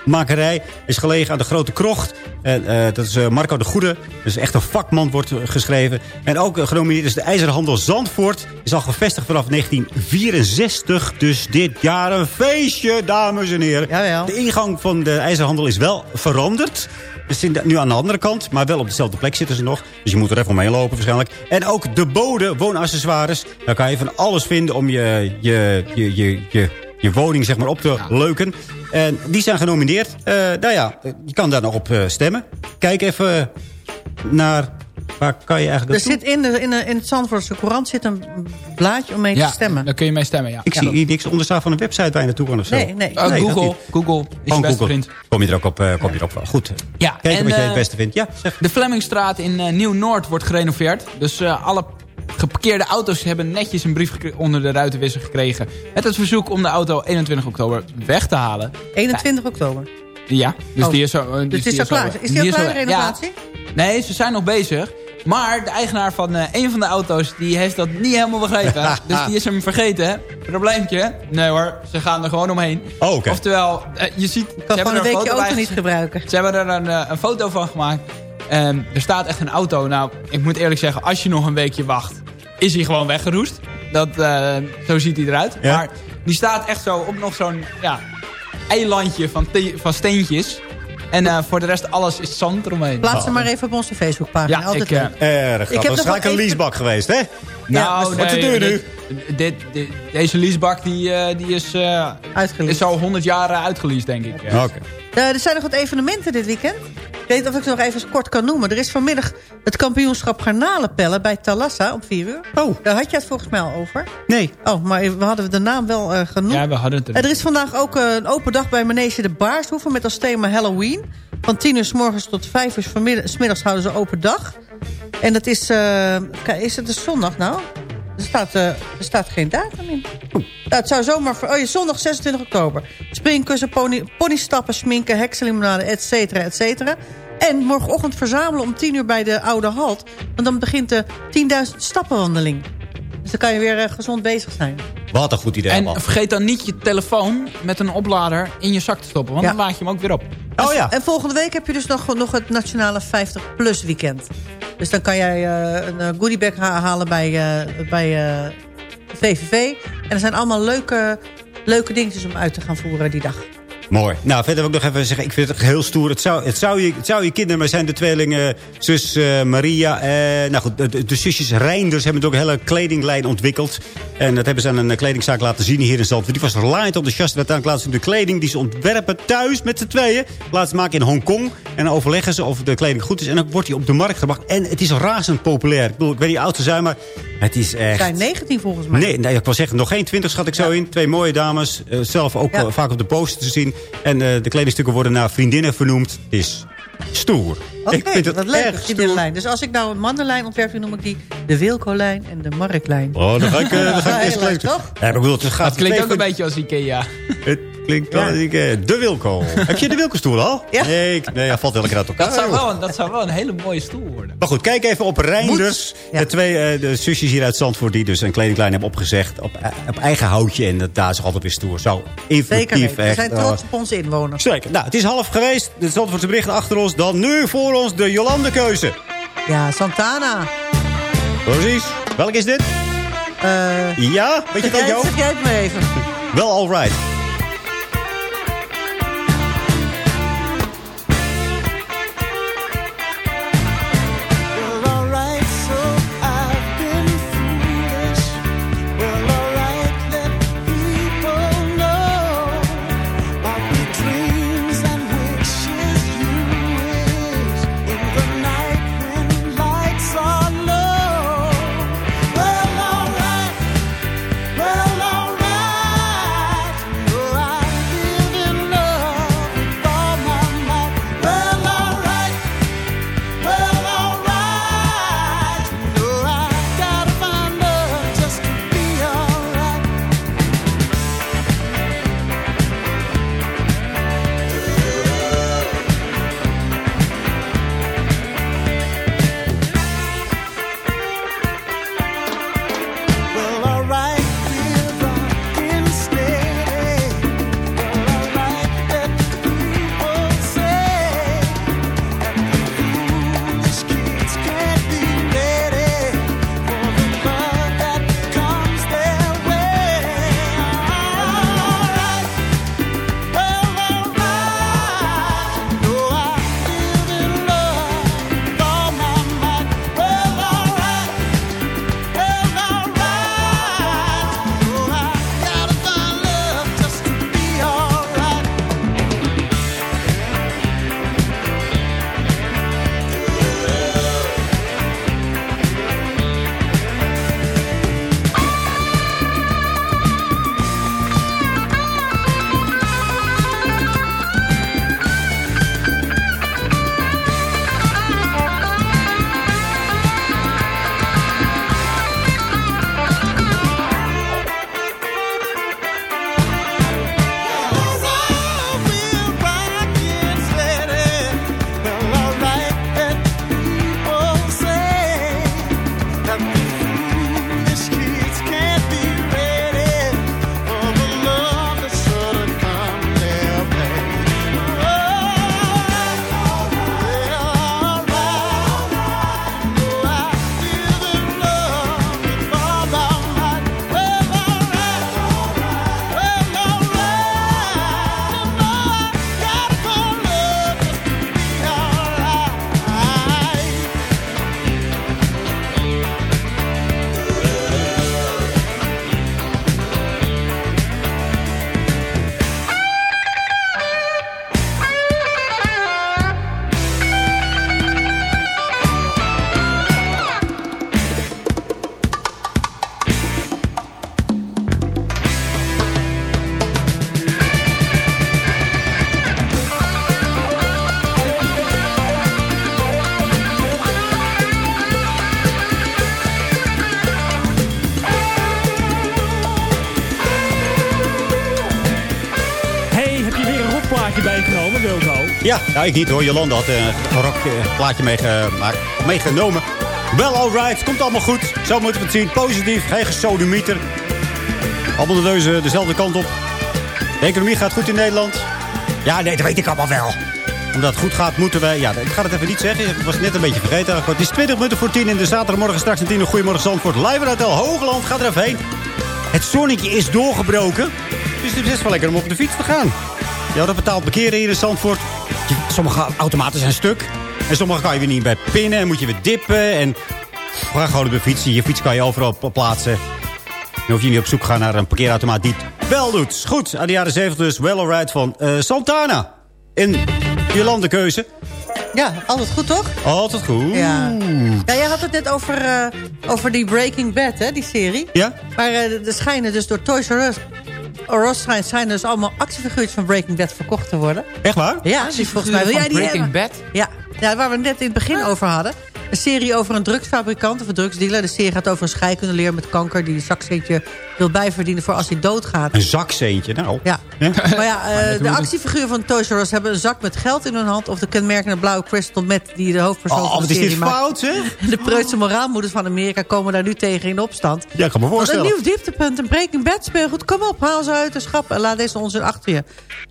schoenenmakerij. Is gelegen aan de Grote Krocht. En eh, dat is eh, Marco de Goede. Dus echt een vakman wordt eh, geschreven. En ook eh, genomineerd is de IJzerhandel Zandvoort. Is al gevestigd vanaf 1964. Dus dit jaar een feestje, dames en heren. Jawel. De ingang van de IJzerhandel is wel veranderd. We zitten nu aan de andere kant, maar wel op dezelfde plek zitten ze nog. Dus je moet er even omheen lopen waarschijnlijk. En ook de bode, woonaccessoires. Daar kan je van alles vinden om je, je, je, je, je, je woning zeg maar, op te leuken. En die zijn genomineerd. Eh, nou ja, je kan daar nog op eh, stemmen. Kijk even naar waar kan je eigenlijk Er zit in, de, in, de, in het Zandvoortse Courant zit een blaadje om mee Ja, te stemmen. daar kun je mee stemmen, ja. Ik zie hier niks onder staan van een website waar je naartoe kan of zo. Nee, nee. Uh, Nee, dat Google. Google is je beste Google. vriend. Kom je er ook op, eh, kom je er ook wel. Goed. Ja, Kijken en, wat jij eh, het beste vindt. Ja, zeg. De Flemmingstraat in eh, Nieuw-Noord wordt gerenoveerd. Dus eh, alle geparkeerde auto's hebben netjes een brief onder de ruitenwisser gekregen. Met het verzoek om de auto 21 oktober weg te halen. 21 oktober. Ja, dus Oh. die is zo... eh, Dus die is al klaar. Is die al klaar, de ja. renovatie? Nee, ze zijn nog bezig. Maar de eigenaar van eh, een van de auto's, die heeft dat niet helemaal begrepen. dus die is hem vergeten. Probleempje? Nee hoor, ze gaan er gewoon omheen. Oh, oké. Oftewel, eh, je ziet... Kan ze gewoon een weekje auto niet gebruiken. Ze hebben er een, een foto van gemaakt. Ehm, er staat echt een auto. Nou, ik moet eerlijk zeggen, als je nog een weekje wacht, is hij gewoon weggeroest. Dat, eh, zo ziet hij eruit. Ja. Maar die staat echt zo op nog zo'n ja, eilandje van, van steentjes. En eh, voor de rest alles is zand eromheen. Plaats hem maar even op onze Facebookpagina. Ja, Altijd ik, leuk. Erg heb grappig. nog Dat is gelijk wel een leasebak geweest, hè? Nou, wat nee, te duur nu? dit- dit, dit- deze leasebak die, eh, die is, eh is al 100 jaar uitgeleased, denk ik. Oké. Eh, er zijn nog wat evenementen dit weekend. Ik weet niet of ik ze nog even kort kan noemen. Er is vanmiddag het kampioenschap garnalenpellen bij Talassa om 4 uur. Oh. Daar had je het volgens mij al over. Nee. Oh, maar we hadden de naam wel eh, genoemd. Ja, we hadden het En er. er is vandaag ook eh, een open dag bij Manege de Baarshoeven... met als thema Halloween. Van 10 uur s morgens tot 5 uur 's middags houden ze open dag. En dat is... kijk, is het een zondag nou? Er staat, eh, er staat geen datum in. Nou, het zou zomaar... Voor, oh ja, zondag 26 oktober. Springkussen, pony, ponystappen, sminken, heksenlimonade, et cetera, et cetera. En morgenochtend verzamelen om 10 uur bij de Oude Halt. Want dan begint de 10.000 stappenwandeling. Dus dan kan je weer eh, gezond bezig zijn. Wat een goed idee, En man. vergeet dan niet je telefoon met een oplader in je zak te stoppen. Want Ja. dan laat je hem ook weer op. Oh ja. En volgende week heb je dus nog, nog het nationale 50-plus weekend. Dus dan kan jij eh, een eh, goodiebag ha- halen bij, eh, bij eh, VVV. En er zijn allemaal leuke, leuke dingetjes om uit te gaan voeren die dag. Mooi. Nou, verder wil ik nog even zeggen, ik vind het heel stoer. Het zou, het zou, je, het zou je kinderen, maar zijn de tweelingen zus eh, Maria. Eh, nou goed, de, zusjes Reinders hebben ook een hele kledinglijn ontwikkeld. En dat hebben ze aan een eh, kledingzaak laten zien hier in Zandvoort. Die was reliant op de. Uiteindelijk laten ze de kleding die ze ontwerpen thuis met z'n tweeën. Ze maken in Hongkong. En dan overleggen ze of de kleding goed is. En dan wordt die op de markt gebracht. En het is razend populair. Ik bedoel, ik weet niet hoe oud ze zijn, maar het is echt... zijn 19 volgens mij. Nee, nee, ik wil zeggen, nog geen twintig schat ik zo in. Twee mooie dames. zelf ook Ja. vaak op de poster te zien. En eh, de kledingstukken worden naar vriendinnen vernoemd. Het is stoer. Oké, ik vind het wat leuk. erg die stoer. lijn. Dus als ik nou een mannenlijn ontwerp, dan noem ik die de Wilco-lijn en de Marklijn. Oh, dan ga ik, eh, dan ga ik Ja, eerst leuk, kleding- toch? Ja, maar ik bedoel, het gaat Dat klinkt ook een beetje als Ikea. Het klinkt wel... ik, eh, de Wilco. Heb je de Wilco-stoel al? Ja. Nee, ik, nee, hij valt elke keer uit elkaar. Dat zou, wel, een- dat zou wel een hele mooie stoel worden. Maar goed, kijk even op Reinders. Ja. De twee eh, de zusjes hier uit Zandvoort die dus een kledinglijn hebben opgezegd. Op, eh, op eigen houtje. En dat, daar is altijd weer stoer. Zo weten. We zijn trots op onze inwoners. Zeker. Nou, het is half geweest. De Zandvoortse berichten achter ons. Dan nu voor ons de Jolande-keuze. Ja, Santana. Precies. Welk is dit? Ja? Weet je dat, jij, Jo? zeg jij het maar even. Wel alright. Ja, nou ik niet hoor. Jolanda had eh, een rock eh, meegemaakt, meegenomen. Wel alright, komt allemaal goed. Zo moeten we het zien. Positief, geen gesodemieter. Allemaal de neuzen dezelfde kant op. De economie gaat goed in Nederland. Ja, nee, dat weet ik allemaal wel. Omdat het goed gaat, moeten wij... Ja, ik ga het even niet zeggen. Ik was net een beetje vergeten. Het is 20 minuten voor 10 in de zaterdagmorgen straks een 10 uur. Goedemorgen Zandvoort. Live uit El Hoogland. Ga er even heen. Het zonnetje is doorgebroken. Dus het is best wel lekker om op de fiets te gaan. Ja, dat betaalt parkeren hier in Zandvoort. Sommige automaten zijn stuk. En sommige kan je weer niet bij pinnen. En moet je weer dippen. En ga gewoon op de fiets. Je fiets kan je overal plaatsen. Dan hoef je niet op zoek te gaan naar een parkeerautomaat die het wel doet. Goed, aan de jaren 70 dus. Well Alright van eh, Santana. In Jolande keuze. Ja, altijd goed toch? Altijd goed. Ja. ja, jij had het net over, eh, over die Breaking Bad, hè, die serie. Ja? Maar eh, er schijnen dus door Toys R Us... R Us schijnen, schijnen dus allemaal actiefiguurtjes van Breaking Bad verkocht te worden. Echt waar? Ja, die volgens mij... die Breaking hebben- Bad? Ja. ja, waar we het net in het begin over hadden. Een serie over een drugsfabrikant of een drugsdealer. De serie gaat over een scheikundeleer met kanker... die een zakcentje wil bijverdienen voor als hij doodgaat. Een zakcentje, nou. Ja. Maar ja, eh, de actiefiguren van Toys R Us hebben een zak met geld in hun hand... of de kenmerkende blauwe crystal met die de hoofdpersoon Oh, van de wat is dit fout, hè? De preutse moraalmoeders van Amerika komen daar nu tegen in opstand. Ja, ik kan me Want een voorstellen. nieuw dieptepunt, een Breaking Bad speelgoed. Kom op, haal ze uit de schap en laat deze onzin achter je.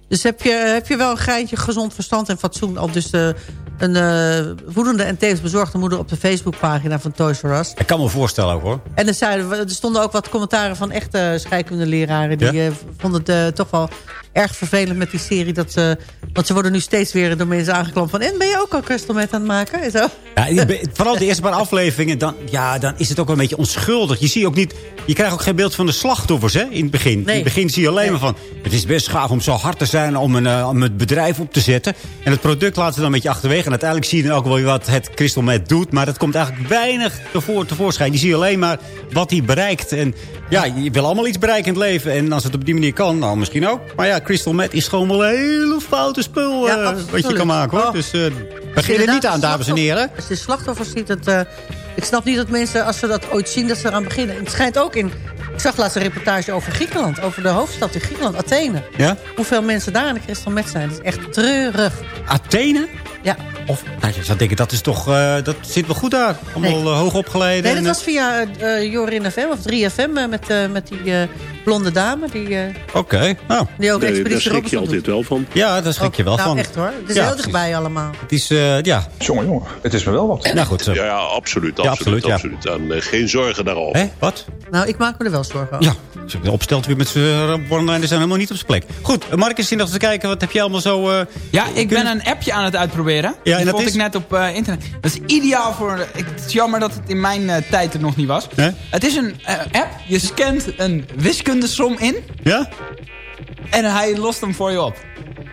Dus heb je, heb je wel een geintje gezond verstand en fatsoen... al dus de, een eh, woedende en tevens bezorgde moeder op de Facebookpagina van Toys R Us. Ik kan me voorstellen ook, hoor. En er, zeiden, er stonden ook wat commentaren van echte scheikundeleraren... die Ja? eh, vonden het eh, toch wel erg vervelend met die serie. Dat ze, want ze worden nu steeds weer door mensen aangeklampt van... en ben je ook al crystal meth aan het maken? En zo. Ja, vooral de eerste paar afleveringen, dan, ja, dan is het ook wel een beetje onschuldig. Je ziet ook niet, je krijgt ook geen beeld van de slachtoffers hè, in het begin. In het begin zie je alleen maar van, het is best gaaf om zo hard te zijn om, een, eh, om het bedrijf op te zetten. En het product laten ze dan een beetje achterwege. En uiteindelijk zie je dan ook wel wat het crystal meth doet. Maar dat komt eigenlijk weinig tevoor, tevoorschijn. Je ziet alleen maar wat hij bereikt. En ja, je wil allemaal iets bereiken in het leven. En als het op die manier kan, nou misschien ook. Maar ja, crystal meth is gewoon wel een hele foute spul Ja, eh, wat je kan maken hoor. Oh. Dus eh begin er niet aan, dames en heren. Als je slachtoffers ziet, het, eh, ik snap niet dat mensen, als ze dat ooit zien, dat ze eraan beginnen. Het schijnt ook in... Ik zag laatst een reportage over Griekenland, over de hoofdstad in Griekenland, Athene. Ja? Hoeveel mensen daar aan de crystal meth zijn. Dat is echt treurig. Athene? Ja. Of, nou, je zou denken, dat is toch, eh, dat zit wel goed daar. Allemaal Nee. eh, hoog opgeleid. Nee, dat was via eh Jorin FM of 3FM eh, met, eh, met die eh, blonde dame. Die, eh, Oké, nou. die ook Nee, daar schrik je Robinson altijd wel van. Ja, daar schrik je wel nou, van. echt hoor. Het is Ja, heel dichtbij allemaal. Het is, eh, ja. Jongen, jongen. Het is me wel wat. Nou goed, zo. Ja, ja absoluut. Ja, absoluut, absoluut, ja. absoluut. En geen zorgen daarover. Hè, wat? Nou, ik maak me er wel zorgen over. Ja, opstelt weer met zijn borderline zijn helemaal niet op zijn plek. Goed, Marcus, zit nog eens te kijken. Wat heb je allemaal zo... eh, Ja, ik ben een appje aan het uitproberen. Ja, en dat vond is? ik net op eh, internet. Dat is ideaal voor... Ik, het is jammer dat het in mijn eh, tijd er nog niet was. Het is een eh, app. Je scant een wiskundesom in. Ja? En hij lost hem voor je op.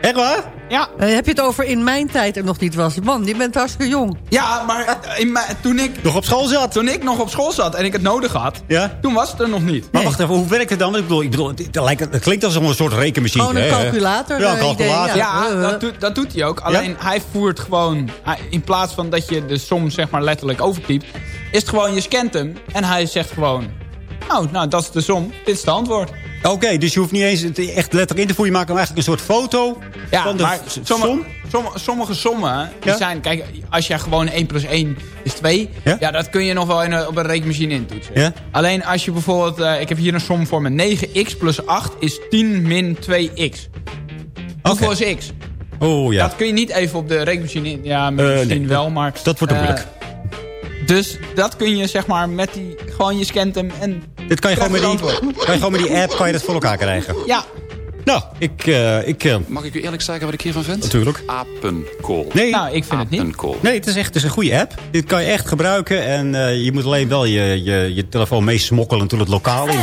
Echt waar? Ja. Eh, heb je het over in mijn tijd er nog niet was? Man, je bent hartstikke jong. Ja, maar in mijn- toen ik... Nog op school zat? Toen ik nog op school zat en ik het nodig had... Ja? Toen was het er nog niet. Maar wacht even, hoe werkt het dan? Ik bedoel, ik bedoel het, lijkt, het klinkt als een soort rekenmachine. Gewoon een hè? calculator, Ja, eh, calculator. idee, Ja, dat, doet, dat doet hij ook. Alleen hij voert gewoon... hij- in plaats van dat je de som zeg maar letterlijk overtypt... is het gewoon, je scant hem en hij zegt gewoon... Nou, nou, dat is de som. Dit is het antwoord. Oké, dus je hoeft niet eens het echt letterlijk in te voeren. Je maakt hem eigenlijk een soort foto Ja, van de maar sommige, som. sommige, sommige sommen die Ja? zijn... Kijk, als je gewoon 1 plus 1 is 2... Ja? Ja, dat kun je nog wel in een, op een rekenmachine intoetsen. Ja? Alleen als je bijvoorbeeld... eh, ik heb hier een som voor me. 9x plus 8 is 10 min 2x. Hoeveel is x? Oh ja. Dat kun je niet even op de rekenmachine in. Ja, misschien nee, wel, maar... dat wordt eh, moeilijk. Dus dat kun je zeg maar met die... Gewoon je scant hem en... Dit kan je, gewoon met die, kan je gewoon met die app kan je dat voor elkaar krijgen. Ja. Nou, ik... eh, ik eh, Mag ik u eerlijk zeggen wat ik hiervan vind? Natuurlijk. Apenkool. nee, Nou, ik vind het niet. Apenkool. nee, het is echt het is een goede app. Dit kan je echt gebruiken. En eh, je moet alleen wel je, je, je telefoon meesmokkelen toen het lokaal in.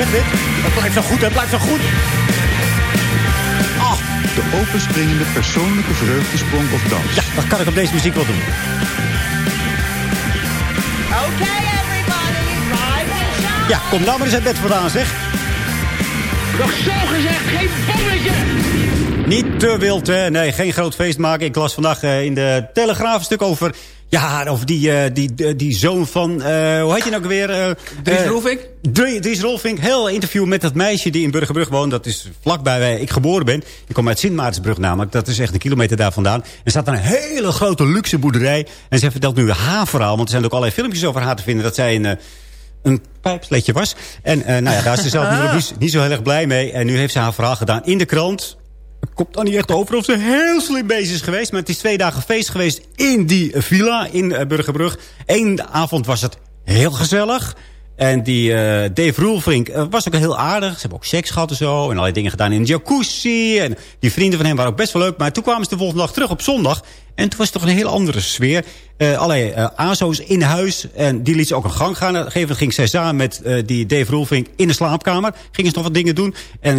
Zeg dit. Het blijft zo goed, het blijft zo goed. Oh. De openspringende persoonlijke vreugdesprong of dans. Ja, dat kan ik op deze muziek wel doen. Okay, everybody, rise and shine. Ja, kom nou maar eens uit bed vandaan zeg. Nog zo gezegd, geen bommetje. Niet te wild, hè? Nee, geen groot feest maken. Ik las vandaag eh, in de Telegraaf een stuk over... Ja, over die, eh, die, die, die zoon van... eh, hoe heet je nou weer? eh Dries eh? Drie- Dries Rolfink. Heel interview met dat meisje die in Burgerbrug woont. Dat is vlakbij waar ik geboren ben. Ik kom uit Sint Maartensbrug namelijk. Dat is echt een kilometer daar vandaan. Er staat een hele grote luxe boerderij. En ze vertelt nu haar verhaal. Want er zijn ook allerlei filmpjes over haar te vinden. Dat zij een... eh, een pijpsletje was. En eh, nou ja, daar is ze zelf niet zo heel erg blij mee. En nu heeft ze haar verhaal gedaan in de krant. Komt dan niet echt over of ze heel slim bezig is geweest. Maar het is twee dagen feest geweest in die villa in eh, Burgerbrug. Eén avond was het heel gezellig. En die eh, Dave Roelvink eh, was ook heel aardig. Ze hebben ook seks gehad en zo. En allerlei dingen gedaan in de jacuzzi. En die vrienden van hem waren ook best wel leuk. Maar toen kwamen ze de volgende dag terug op zondag. En toen was het toch een hele andere sfeer. Eh allerlei eh, ASO's in huis. En die liet ze ook een gang gaan. Op ging zij samen met eh, die Dave Roelvink in de slaapkamer. Gingen ze nog wat dingen doen. En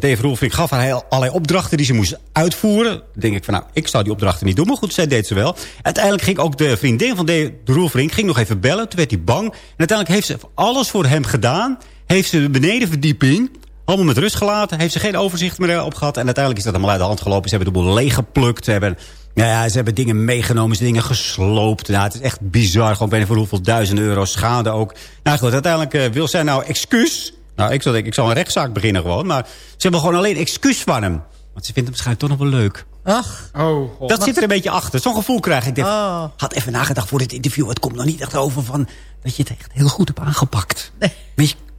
Dave Roelvink gaf haar heel, allerlei opdrachten die ze moest uitvoeren. Dan denk ik van nou, ik zou die opdrachten niet doen. Maar goed, zij deed ze wel. Uiteindelijk ging ook de vriendin van Dave Roelvink ging nog even bellen. Toen werd hij bang. En uiteindelijk heeft ze alles voor hem gedaan. Heeft ze de benedenverdieping allemaal met rust gelaten. Heeft ze geen overzicht meer op gehad. En uiteindelijk is dat allemaal uit de hand gelopen. Ze hebben de boel leeggeplukt. Ze hebben, nou ja, ze hebben dingen meegenomen. Ze hebben dingen gesloopt. Nou, het is echt bizar. Gewoon bijna voor hoeveel duizend euro schade ook. Nou goed, uiteindelijk eh, wil zij nou excuus. Nou, ik zou denken, ik zal een rechtszaak beginnen gewoon. Maar ze hebben gewoon alleen excuus van hem. Want ze vindt hem waarschijnlijk toch nog wel leuk. Ach. Oh, Dat zit er een beetje achter. Zo'n gevoel krijg ik. Ik denk, Oh. had even nagedacht voor dit interview. Het komt nog niet echt over van dat je het echt heel goed hebt aangepakt. Nee. Weet je, knul-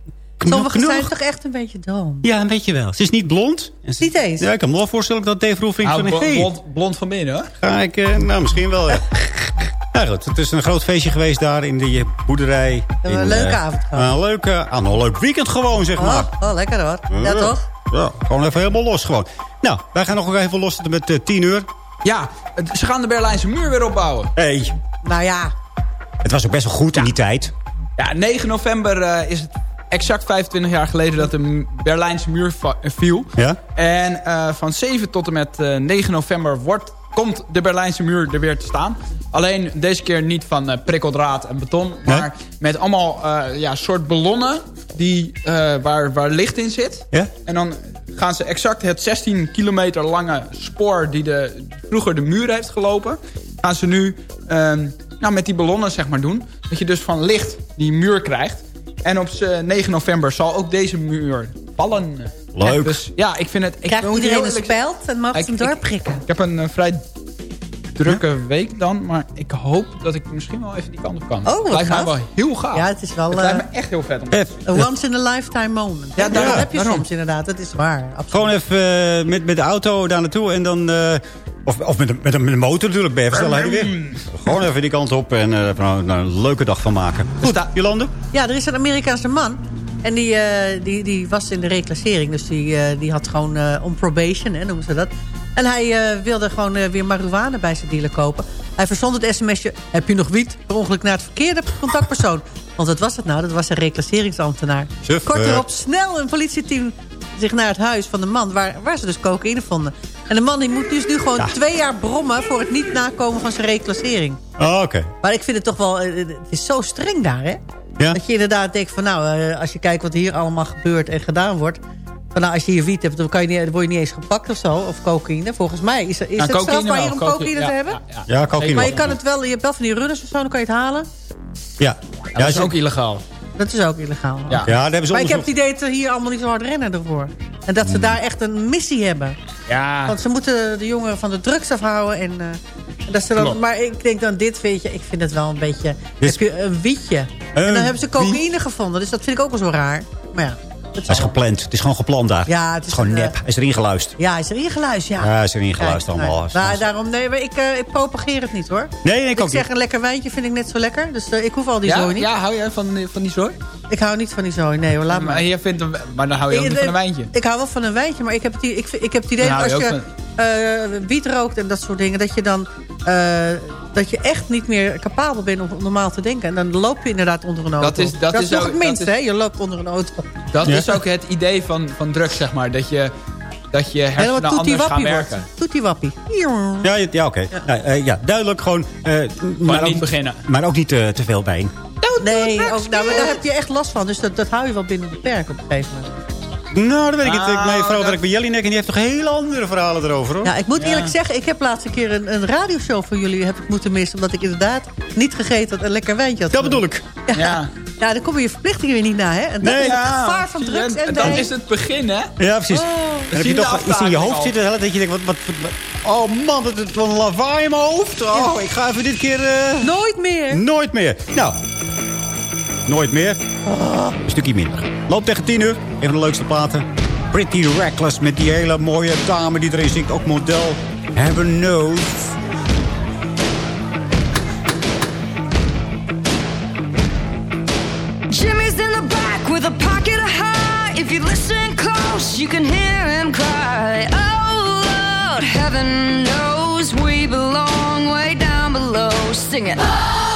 Sommigen knul- zijn toch echt een beetje dom. Ja, een beetje wel. Ze is niet blond. En ze- Niet eens. Ja, ik kan me wel voorstellen dat Dave Roelvink Nou, van... bl- Hey, blond, blond van binnen, hoor. ga ik... eh, nou, misschien wel, ja. Ja, goed. Het is een groot feestje geweest daar in die boerderij. hebben een leuke eh, avond gehad. Een leuke, aan een leuk weekend gewoon, zeg maar. Oh, oh, lekker hoor. Ja, toch? Ja, gewoon even helemaal los gewoon. Nou, wij gaan nog even los met eh, 10 uur. Ja, ze gaan de Berlijnse muur weer opbouwen. Hey, Nou ja. het was ook best wel goed in die tijd. Ja, 9 november eh, is het exact 25 jaar geleden dat de Berlijnse muur eh, viel. Ja? En eh, van 7 tot en met eh, 9 november wordt, komt de Berlijnse muur er weer te staan. Alleen deze keer niet van eh, prikkeldraad en beton. Maar met allemaal ja, soort ballonnen die, waar, waar licht in zit. Ja? En dan gaan ze exact het 16 kilometer lange spoor... die de, vroeger de muur heeft gelopen... gaan ze nu ehm, nou, met die ballonnen zeg maar doen. Dat je dus van licht die muur krijgt. En op z'n 9 november zal ook deze muur vallen. Leuk. Dus ja, ik vind het... Ik Krijgt iedereen een speld en mag Ik- ze hem ik- doorprikken. ik heb een eh, vrij drukke week dan. Maar ik hoop dat ik misschien wel even die kant op kan. Oh, wat het lijkt mij wel heel gaaf. Ja, het is wel... Het lijkt me eh, echt heel vet. Om A once in a lifetime moment. Ja, Ja, daar- dat heb je daarom. soms inderdaad. Dat is waar. Absoluut. Gewoon even eh, met, met de auto daar naartoe en dan... eh, of of met, een, met, een, met een motor natuurlijk, ben je even snel weer. Gewoon even die kant op en er nou, een leuke dag van maken. Goed, Jolande? Ja, er is een Amerikaanse man. En die, eh, die, die was in de reclassering. Dus die, eh, die had gewoon eh, on probation, hè, noemen ze dat. En hij wilde gewoon weer marihuana bij zijn dealer kopen. Hij verzond het sms'je... Heb je nog wiet? Per ongeluk naar het verkeerde contactpersoon. Want wat was het nou? Dat was een reclasseringsambtenaar. Kort erop snel een politieteam zich naar het huis van de man... waar, waar ze dus cocaïne vonden. En de man die moet dus nu gewoon twee jaar brommen... voor het niet nakomen van zijn reclassering. Oh, oké. Maar ik vind het toch wel... Het is zo streng daar, hè? Ja. Dat je inderdaad denkt van nou, eh, als je kijkt wat hier allemaal gebeurt en gedaan wordt. Van nou, als je hier wiet hebt, dan, kan je niet, dan word je niet eens gepakt of zo. Of cocaïne. Volgens mij is, is Ja, het cocaïne strafbaar hier om cocaïne, cocaïne ja, te hebben? ja, ja. Ja, cocaïne Maar je kan het wel, je hebt wel van die runners of zo, dan kan je het halen. Ja. Ja, dat is ook illegaal. Dat is ook illegaal. Ja. Ja, daar hebben ze Maar ik heb het idee dat ze hier allemaal niet zo hard rennen ervoor. En dat ze Hmm. daar echt een missie hebben. Ja. Want ze moeten de jongeren van de drugs afhouden. En, eh, en dat ze dan, Klopt. maar ik denk dan dit, weet je, ik vind het wel een beetje... Dit- Heb je een wietje. en dan hebben ze cocaïne gevonden. Dus dat vind ik ook wel zo raar. Maar ja, dat Hij is gepland. Het is gewoon gepland daar. Ja, het het is is gewoon een, nep. eh, Hij is erin geluisterd. Ja, hij is erin geluisterd, ja. Ja, hij is erin geluisterd Kijk, allemaal. nee. Maar daarom, nee, maar ik, eh, ik propageer het niet hoor. Nee, nee, ik ik ook zeg niet. een lekker wijntje vind ik net zo lekker. Dus eh, ik hoef al die Ja, zooi niet. ja, hou jij van, die- van die zooi? Ik hou niet van die zooi, nee hoor, laat maar. Maar, jij vindt een, maar dan hou je ook niet van een wijntje. Ik hou wel van een wijntje, maar ik heb het, ik, ik heb het idee dat als je je eh, wiet rookt en dat soort dingen... dat je dan eh, dat je echt niet meer capabel bent om normaal te denken. En dan loop je inderdaad onder een auto. Dat is- dat is nog ook- het minste, hè? Je loopt onder een auto. Dat Ja. is ook het idee van, van drugs, zeg maar. Dat je, dat je hersenen anders gaan werken. Toetie-wappie. Ja, ja, ja oké. Ja. eh, ja, duidelijk gewoon... eh, maar, niet ook, beginnen. maar ook niet te veel bij. Nee, ook, nou, maar daar heb je echt last van. Dus dat, dat hou je wel binnen de perk op een gegeven moment. Nou, dat weet ik niet. Ah, Mijn vrouw dat- werkt bij Jellinek en die heeft toch hele andere verhalen erover, hoor. Ja, ik moet Ja. eerlijk zeggen, ik heb laatst een keer een, een radioshow voor jullie heb ik moeten missen. Omdat ik inderdaad niet gegeten had en lekker wijntje had. Dat bedoel ik. Ja. Ja. ja, dan kom je je verplichtingen weer niet na, hè? En dat Nee, is het Ja, gevaar van drugs en Dat wijn. is het begin, hè? Ja, precies. Oh. dan heb je toch iets in je hoofd aftakeling zitten. Dat je denkt, wat, wat, wat- oh man, dat is wat een lawaai in mijn hoofd. Oh, ik ga even dit keer... eh, Nooit meer. Nooit meer. Nou, nooit meer. Een stukje minder. Loopt tegen 10 uur. Een van de leukste platen. Pretty Reckless met die hele mooie dame die erin zingt. Ook model. Heaven knows. Jimmy's in the back with a pocket of high. If you listen close, you can hear him cry. Oh Lord, heaven knows we belong way down below. Sing it. Way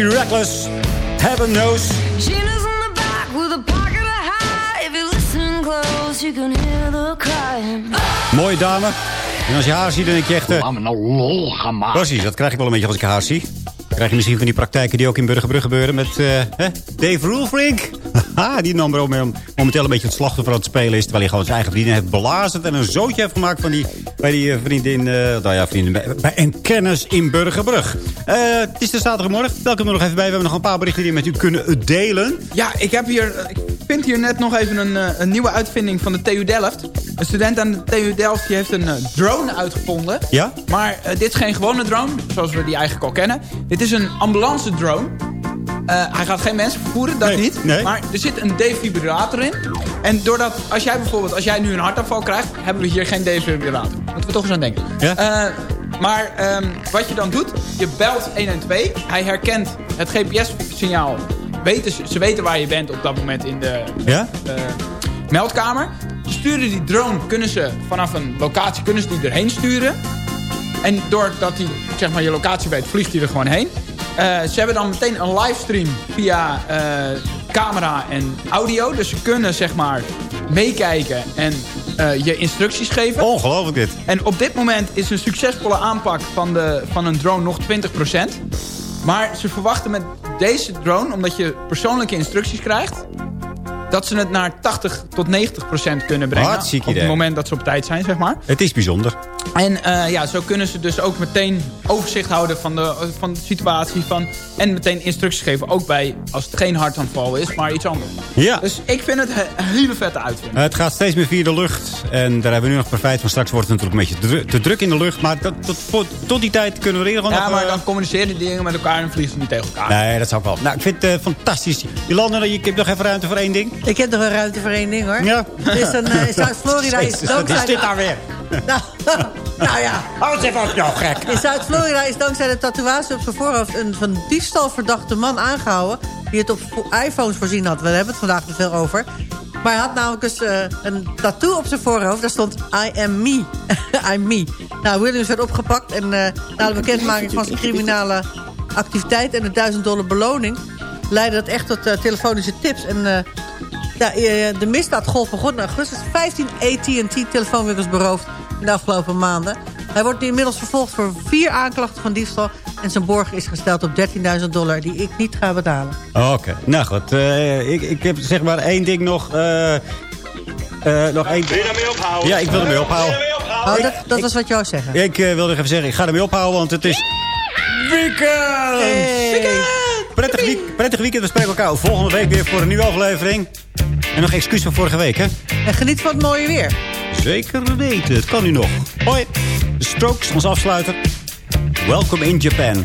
Pretty Reckless. Heaven knows. Gina's on the back with a pocket of high. If you listen close, you can hear the crying. Mooie dame. En als je haar ziet, dan denk je echt... Uh... nou lol gemaakt. Precies, dat krijg ik wel een beetje als ik haar zie. Dan krijg je misschien van die praktijken die ook in Burgerbrug gebeuren met uh, hè? Dave Roelfrink. Haha, die nam er ook mee momenteel een beetje het slachtoffer aan het spelen is. Terwijl hij gewoon zijn eigen vriendin heeft belazerd en een zootje heeft gemaakt van die, bij die uh, vriendin, uh, nou ja, vriendin, bij, bij een kennis in Burgerbrug. het is de zaterdagmorgen. Welkom er nog even bij. We hebben nog een paar berichten die we met u kunnen delen. Ja, ik heb hier, ik vind hier net nog even een, een nieuwe uitvinding van de TU Delft. Een student aan de TU Delft die heeft een drone uitgevonden. Ja? Maar dit is geen gewone drone, zoals we die eigenlijk al kennen. Dit is een ambulance drone. Uh, hij gaat geen mensen vervoeren, dat nee, niet. Nee. Maar er zit een defibrillator in. En doordat, als jij bijvoorbeeld, als jij nu een hartaanval krijgt... hebben we hier geen defibrillator. Moeten we toch eens aan denken. Ja? Uh, maar um, wat je dan doet, je belt 112. Hij herkent het GPS-signaal. Weten, ze weten waar je bent op dat moment in de ja? uh, meldkamer. Ze sturen die drone, kunnen ze vanaf een locatie kunnen ze die erheen sturen. En doordat hij zeg maar, je locatie weet, vliegt hij er gewoon heen. Uh, ze hebben dan meteen een livestream via uh, camera en audio. Dus ze kunnen zeg maar meekijken en uh, je instructies geven. Ongelooflijk dit. En op dit moment is een succesvolle aanpak van, de, van een drone nog 20%. Maar ze verwachten met deze drone, omdat je persoonlijke instructies krijgt... dat ze het naar 80 tot 90 procent kunnen brengen. Op het moment dat ze op tijd zijn, zeg maar. Het is bijzonder. En uh, ja, zo kunnen ze dus ook meteen overzicht houden van de, van de situatie. Van, en meteen instructies geven. Ook bij, als het geen hartaanval is, maar iets anders. Ja. Dus ik vind het een hele vette uitvinding. Uh, het gaat steeds meer via de lucht. En daar hebben we nu nog profijt van. Straks wordt het natuurlijk een beetje te, te druk in de lucht. Maar tot, tot, tot die tijd kunnen we er gewoon ja, nog... Maar dan communiceren die dingen met elkaar en vliegen ze niet tegen elkaar. Nee, dat zou ik wel. Nou, ik vind het uh, fantastisch. Jolanda, je hebt nog even ruimte voor één ding? Ik heb nog een ruimte voor één ding, hoor. Ja. Het is een, uh, in Zuid-Florida is dankzij... Is dit nou weer? Nou, nou ja. Hou eens even op jou, gek. In Zuid-Florida is dankzij de tatoeage op zijn voorhoofd... een van diefstal verdachte man aangehouden... die het op iPhones voorzien had. We hebben het vandaag te veel over. Maar hij had namelijk dus, uh, een tattoo op zijn voorhoofd. Daar stond I am me. I'm me. Nou, Williams werd opgepakt. En uh, na de bekendmaking van zijn criminele activiteit... en de 1000 dollar beloning... leidde dat echt tot telefonische tips. En ja, de misdaadgolf begon in augustus. 15 AT&T telefoonwinkels beroofd in de afgelopen maanden. Hij wordt inmiddels vervolgd voor vier aanklachten van diefstal... en zijn borg is gesteld op 13.000 dollar die ik niet ga betalen. Oké, okay. nou goed. Uh, ik, ik heb zeg maar één ding nog... Uh, uh, nog één... Wil je daarmee ophouden? Ja, ik wil ermee ophouden. Oh, dat, dat was wat je wou zeggen. Ik wilde even zeggen, ik ga ermee ophouden, want het is... Weekend! Hey. Weekend! Prettig, week, prettig weekend, we spreken elkaar volgende week weer voor een nieuwe aflevering. En nog excuus van vorige week, hè? En geniet van het mooie weer. Zeker weten, het kan nu nog. Hoi, de Strokes, ons afsluiter. Welcome in Japan.